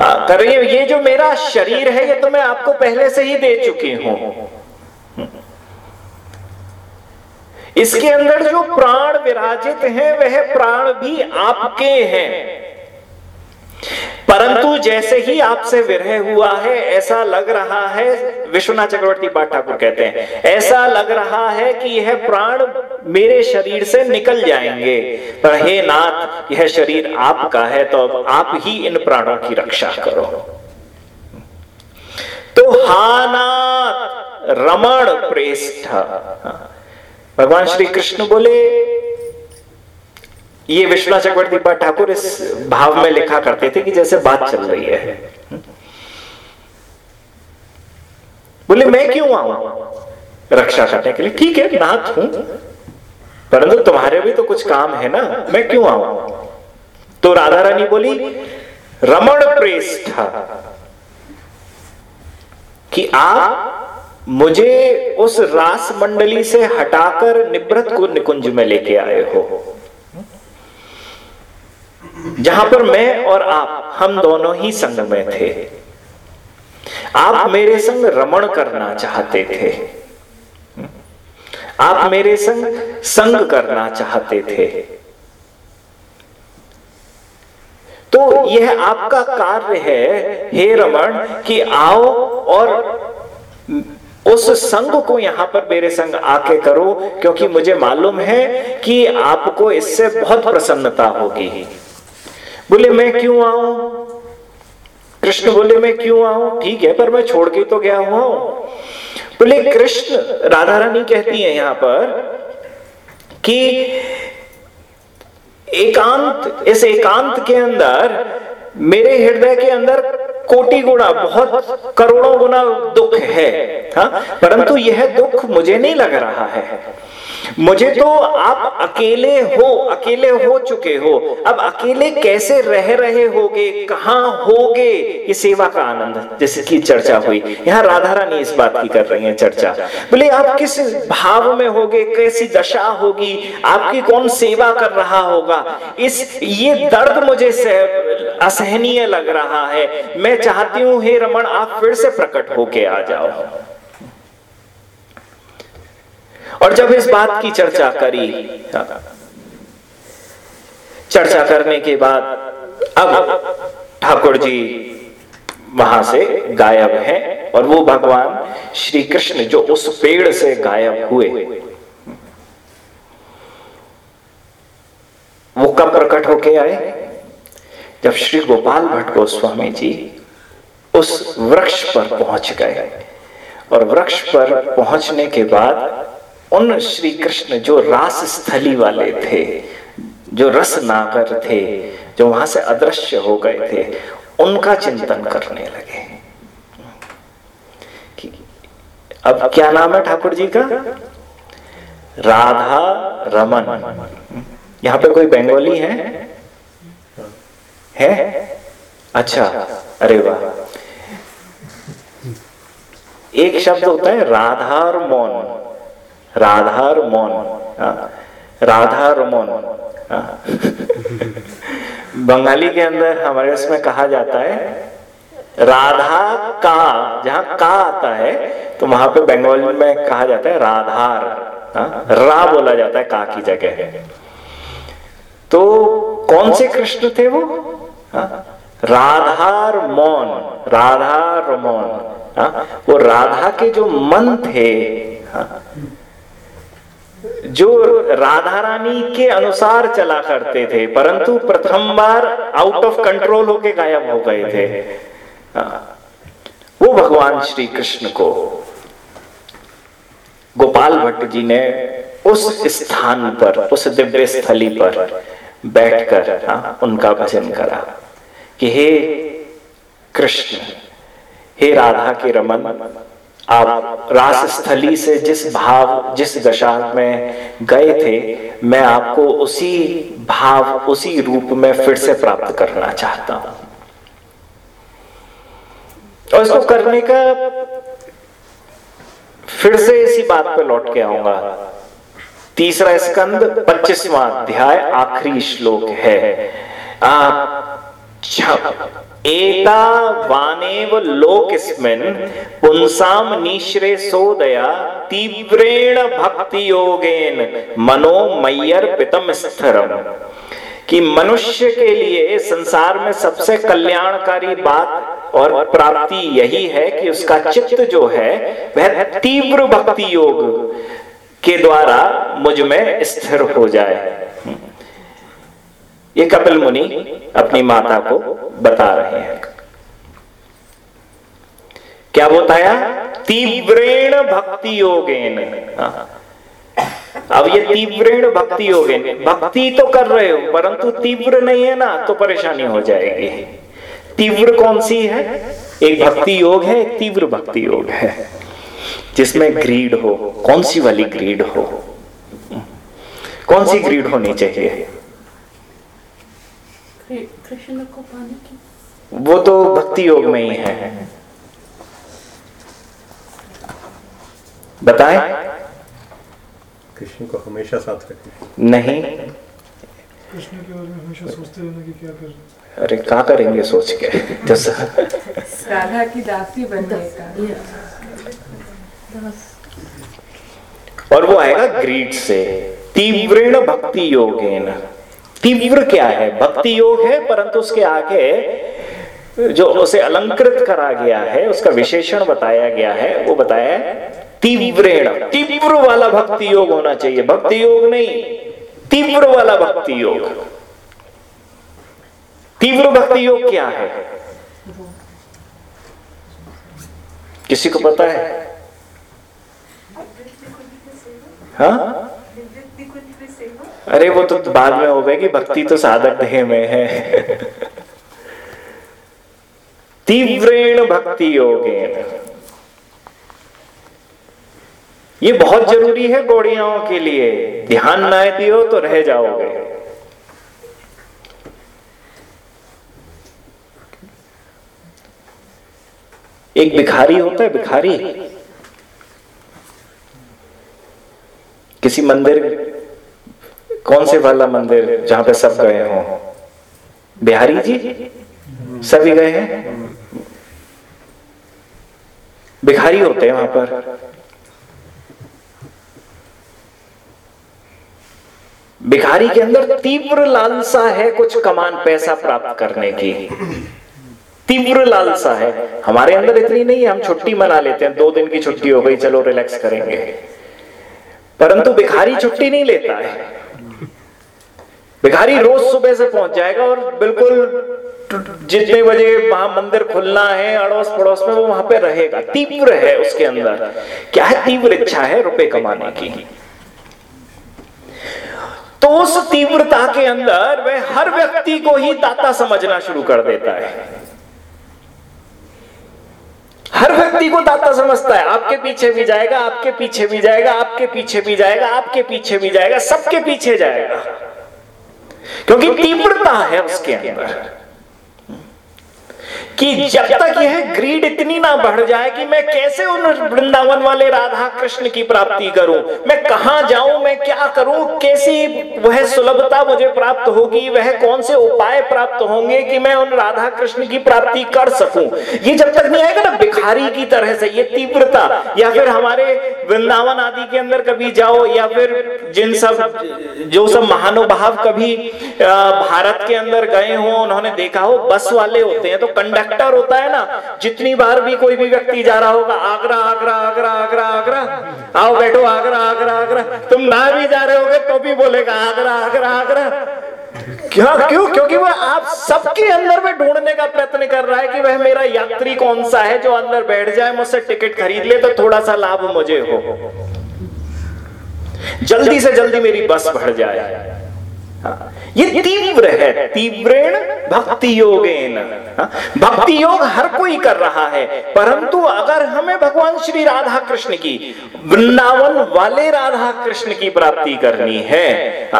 कर रही हूँ ये जो मेरा शरीर है, ये तो मैं आपको पहले से ही दे चुकी हूँ। इसके अंदर जो प्राण विराजित हैं, वह प्राण भी आपके हैं। परंतु जैसे ही आपसे विरह हुआ है, ऐसा लग रहा है, विश्वनाथ चक्रवर्ती पाठ ठाकुर कहते हैं, ऐसा लग रहा है कि यह प्राण मेरे शरीर से निकल जाएँगे। पर हे नाथ, यह शरीर आपका है तो अब आप ही इन प्राणों की रक्षा करो। तो हानाथ रमण प्रेष्ठ। भगवान श्री कृष्ण बोले ये विश्वनाथ चक्रवर्ती पाठ ठाकुर इस भाव में लिखा करते थे कि जैसे बात चल रही है। बोले, मैं क्यों आऊँ? रक्षा करने के लिए, ठीक है, नाथ हूँ, परंतु तुम्हारे भी तो कुछ काम है ना, मैं क्यों आऊँ? तो राधा रानी बोली, रमण प्रेष्ठ, कि आप मुझे उस रास मंडली से हटाकर निवृत को निकुंज में लेके आए हो। जहाँ पर मैं और आप, हम दोनों ही संग में थे। आप मेरे संग रमण करना चाहते थे। आप मेरे संग संग करना चाहते थे। तो यह आपका कार्य है, हे रमण, कि आओ और उस संग को यहाँ पर मेरे संग आके करो, क्योंकि मुझे मालूम है कि आपको इससे बहुत प्रसन्नता होगी। बोले, मैं क्यों आऊँ? कृष्ण बोले, मैं क्यों आऊँ? ठीक है, पर मैं छोड़ के तो गया हुआ हूँ। बोले, कृष्ण राधा रानी कहती है यहाँ पर कि एकांत, इस एकांत के अंदर, मेरे हृदय के अंदर कोटि गुणा, बहुत करोड़ों गुना दुख है, हा? परंतु यह दुख मुझे नहीं लग रहा है। मुझे तो आप अकेले हो अकेले हो चुके हो। अब अकेले कैसे रह रहे होगे, कहाँ होगे? ये सेवा का आनंद जिसकी चर्चा हुई। यहाँ राधा रानी इस बात की कर रही है चर्चा। बोले, आप किस भाव में होगे, कैसी दशा होगी? आपकी कौन सेवा कर रहा होगा? इस, ये दर्द मुझे असहनीय लग रहा है। मैं चाहती हूँ, हे रमन आप फिर से प्रकट होके आ जाओ। और जब इस बात की चर्चा करी, चर्चा करने के बाद अब ठाकुर जी वहाँ से गायब हैं और वो भगवान श्री कृष्ण जो उस पेड़ से गायब हुए, वो कब प्रकट होके आए? जब श्री गोपाल भट्ट गोस्वामी जी उस वृक्ष पर पहुँच गए। और वृक्ष पर पहुँचने के बाद उन श्री कृष्ण जो रास स्थली वाले थे, जो रस नागर थे, जो वहाँ से अदृश्य हो गए थे, उनका चिंतन करने लगे अब क्या नाम है ठाकुर जी का? राधा रमन। यहाँ पे कोई बंगाली है? है? अच्छा अरे वाह। एक शब्द होता है राधा और मौन। राधा रमोन हाँ, राधा रमोन हाँ। बंगाली के अंदर हमारे उसमें कहा जाता है राधा का जहाँ का आता है तो वहाँ पे बंगाली में कहा जाता है राधार। हाँ, रा बोला जाता है का की जगह। तो कौन से कृष्ण थे वो? राधार मौन। राधा रमोन वो राधा के जो मन थे जो राधा रानी के अनुसार चला करते थे परंतु प्रथम बार आउट ऑफ़ कंट्रोल होके गायब हो गए थे हाँ। वो भगवान श्री कृष्ण को गोपाल भट्ट जी ने उस स्थान पर उस दिव्य स्थली पर बैठकर हाँ, उनका भजन करा कि हे कृष्ण हे राधा के रमन आप रास स्थली से जिस भाव, जिस दशा में गए थे, मैं आपको उसी भाव, उसी रूप में फिर से प्राप्त करना चाहता हूँ। और इसको करने का फिर से इसी बात पे लौट के आऊँगा। तीसरा स्कंद, पच्चीसवां अध्याय, आखिरी श्लोक है। आप एता वानेव लोकस्मिन् पुंसाम तीव्रेण भक्ति योगेन मनो पितम स्थिरम। कि मनुष्य के लिए संसार में सबसे कल्याणकारी बात और प्राप्ति यही है कि उसका चित्त जो है, वह तीव्र भक्ति योग के द्वारा मुझमें स्थिर हो जाए। ये कपिल मुनि अपनी माता को बता रहे हैं। क्या बताया तीव्रेण भक्ति योगेन। अब ये तीव्रेण भक्ति योगेन भक्ति तो कर रहे हो, परंतु तीव्र नहीं है ना तो परेशानी हो जाएगी। तीव्र कौन सी है? एक भक्ति योग है, एक तीव्र भक्ति योग है। जिसमें ग्रीड हो, कौन सी वाली ग्रीड हो? कौन सी ग्रीड होनी चाहिए? कृष्ण को पाने की वो तो भक्ति योग में ही है। बताएँ? कृष्ण को हमेशा साथ रखें। नहीं। कृष्ण के बारे में हमेशा सोचते रहना कि क्या कर रहे हैं। अरे क्या करेंगे सोच के? तो राधा की दासी बनने का और वो आएगा ग्रीड से। तीव्रेण भक्ति योगेन। तीव्र क्या है? भक्ति योग है परंतु उसके आगे जो उसे अलंकृत करा गया है उसका विशेषण बताया गया है वो बताया तीव्रेण। तीव्र वाला भक्ति योग होना चाहिए। भक्ति योग नहीं तीव्र वाला भक्ति योग। तीव्र भक्ति योग क्या है? किसी को पता है? हाँ? अरे वो तो बाद में हो गएगी भक्ति तो साधक देह में है। तीव्रेण भक्ति योगेन। ये बहुत ज़रूरी है गौड़ियाओं के लिए। ध्यान ना दियो तो रह जाओगे। एक भिखारी होता है, भिखारी। किसी मंदिर कौन से वाला मंदिर जहाँ पे सब गए हों? बिहारी जी? सभी गए हैं? भिखारी होते हैं वहाँ पर। भिखारी के अंदर तीव्र लालसा है कुछ कमान पैसा प्राप्त करने की। तीव्र लालसा है। हमारे अंदर इतनी नहीं है, हम छुट्टी मना लेते हैं। दो दिन की छुट्टी हो गई, चलो रिलैक्स करेंगे। परंतु भिखारी छुट्टी नहीं लेता है। भिखारी रोज सुबह से पहुँच जाएगा और बिल्कुल जितने बजे वहाँ मंदिर खुलना है अड़ोस पड़ोस में वो वहाँ पे रहेगा। तीव्र है उसके अंदर। क्या है? तीव्र इच्छा है रुपए कमाने की। तो उस तीव्रता के अंदर वह हर व्यक्ति को ही दाता समझना शुरू कर देता है। हर व्यक्ति को दाता समझता है, आपके पीछे भी जाएगा, आपके पीछे भी जाएगा, आपके पीछे भी जाएगा, आपके पीछे भी जाएगा, सबके पीछे जाएगा। क्योंकि तीव्रता है उसके अंदर। कि जब तक यह ग्रीड इतनी ना बढ़ जाए कि मैं कैसे उन वृंदावन वाले राधा कृष्ण की प्राप्ति करूँ? मैं कहा जाऊँ? मैं क्या करूँ? कैसी वह सुलभता मुझे प्राप्त होगी? वह कौन से उपाय प्राप्त होंगे कि मैं उन राधा कृष्ण की प्राप्ति कर सकूँ? ये जब तक नहीं आएगा ना भिखारी की तरह से ये तीव्रता या फिर हमारे वृंदावन आदि के अंदर कभी जाओ या फिर जिन सब जो सब महानुभाव कभी भारत के अंदर गए हो उन्होंने देखा हो बस वाले होते हैं तो कंडक्टर होता है ना, जितनी बार भी कोई भी व्यक्ति जा रहा होगा, आगरा आगरा आगरा आगरा आगरा, आओ बैठो, आगरा आगरा आगरा, तुम ना भी जा रहे होगे तो भी बोलेगा, आगरा आगरा आगरा। क्या, क्यों? क्योंकि वह आप सबके अंदर में ढूँढने का प्रयत्न कर रहा है कि वह मेरा यात्री कौन सा है जो अंदर बैठ जाए, मुझसे टिकट खरीद ले तो थोड़ा सा लाभ मुझे हो। जल्दी से जल्दी मेरी बस भर जाए। ये तीव्र है, तीव्रेण भक्ति योगेन। भक्ति योग हर कोई कर रहा है, परंतु अगर हमें भगवान श्री राधा कृष्ण की, वृंदावन वाले राधा कृष्ण की प्राप्ति करनी है?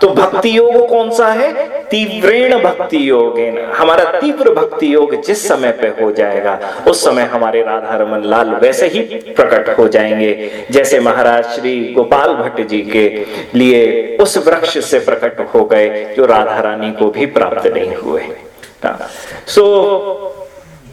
तो भक्ति योग कौन सा है? तीव्रेण भक्ति योग हमारा तीव्र भक्ति योग जिस समय पे हो जाएगा, उस समय हमारे राधा रमन लाल वैसे ही प्रकट हो जाएँगे। जैसे महाराज श्री गोपाल भट्ट जी के लिए उस वृक्ष से प्रकट हो गए, जो राधा रानी को भी प्राप्त नहीं हुए। सो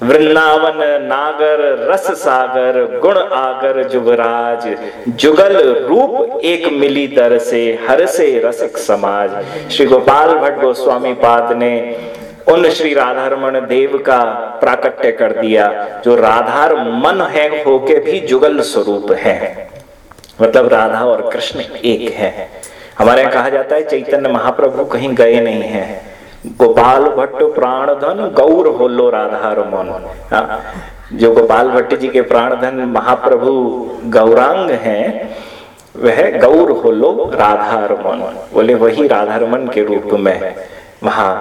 वृंदावन, नागर, रस सागर, गुण आगर, जुगराज। जुगल रूप एक मिली दर से, हर से रसिक समाज। श्री गोपाल भट्ट गोस्वामी पाद ने उन श्री राधारमण देव का प्राकट्य कर दिया, जो राधार मन है होके भी जुगल स्वरूप है। मतलब राधा और कृष्ण एक है। हमारे यहाँ कहा जाता है, चैतन्य महाप्रभु कहीं गए नहीं हैं। गोपाल भट्ट प्राण धन गौर होलो राधा रमन जो गोपाल भट्ट जी के प्राण धन महाप्रभु गौरांग हैं, वह गौर होलो राधा रमन बोले, वही राधा रमन के रूप में वहाँ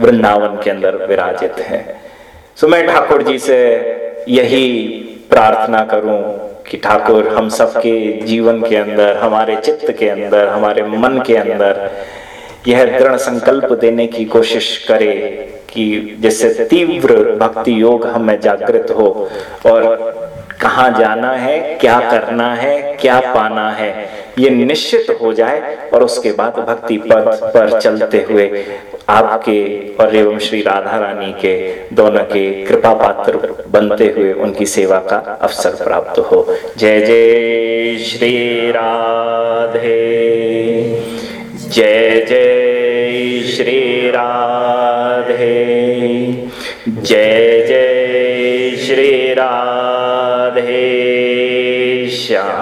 वृंदावन के अंदर विराजित है। सो मैं ठाकुर जी से यही प्रार्थना करूँ कि ठाकुर, हम सबके जीवन के अंदर, हमारे चित्त के अंदर, हमारे मन के अंदर यह दृढ़ संकल्प देने की कोशिश करे कि जिससे तीव्र भक्ति योग हमें जागृत हो और कहाँ जाना है, क्या करना है, क्या पाना है, ये निश्चित हो जाए और उसके बाद भक्ति पथ पर चलते हुए आपके और एवं श्री राधा रानी के दोनों के कृपा पात्र बनते हुए उनकी सेवा का अवसर प्राप्त हो। जय जय श्री राधे। जय जय श्री राधे। जय जय श्री राधे। श्याम।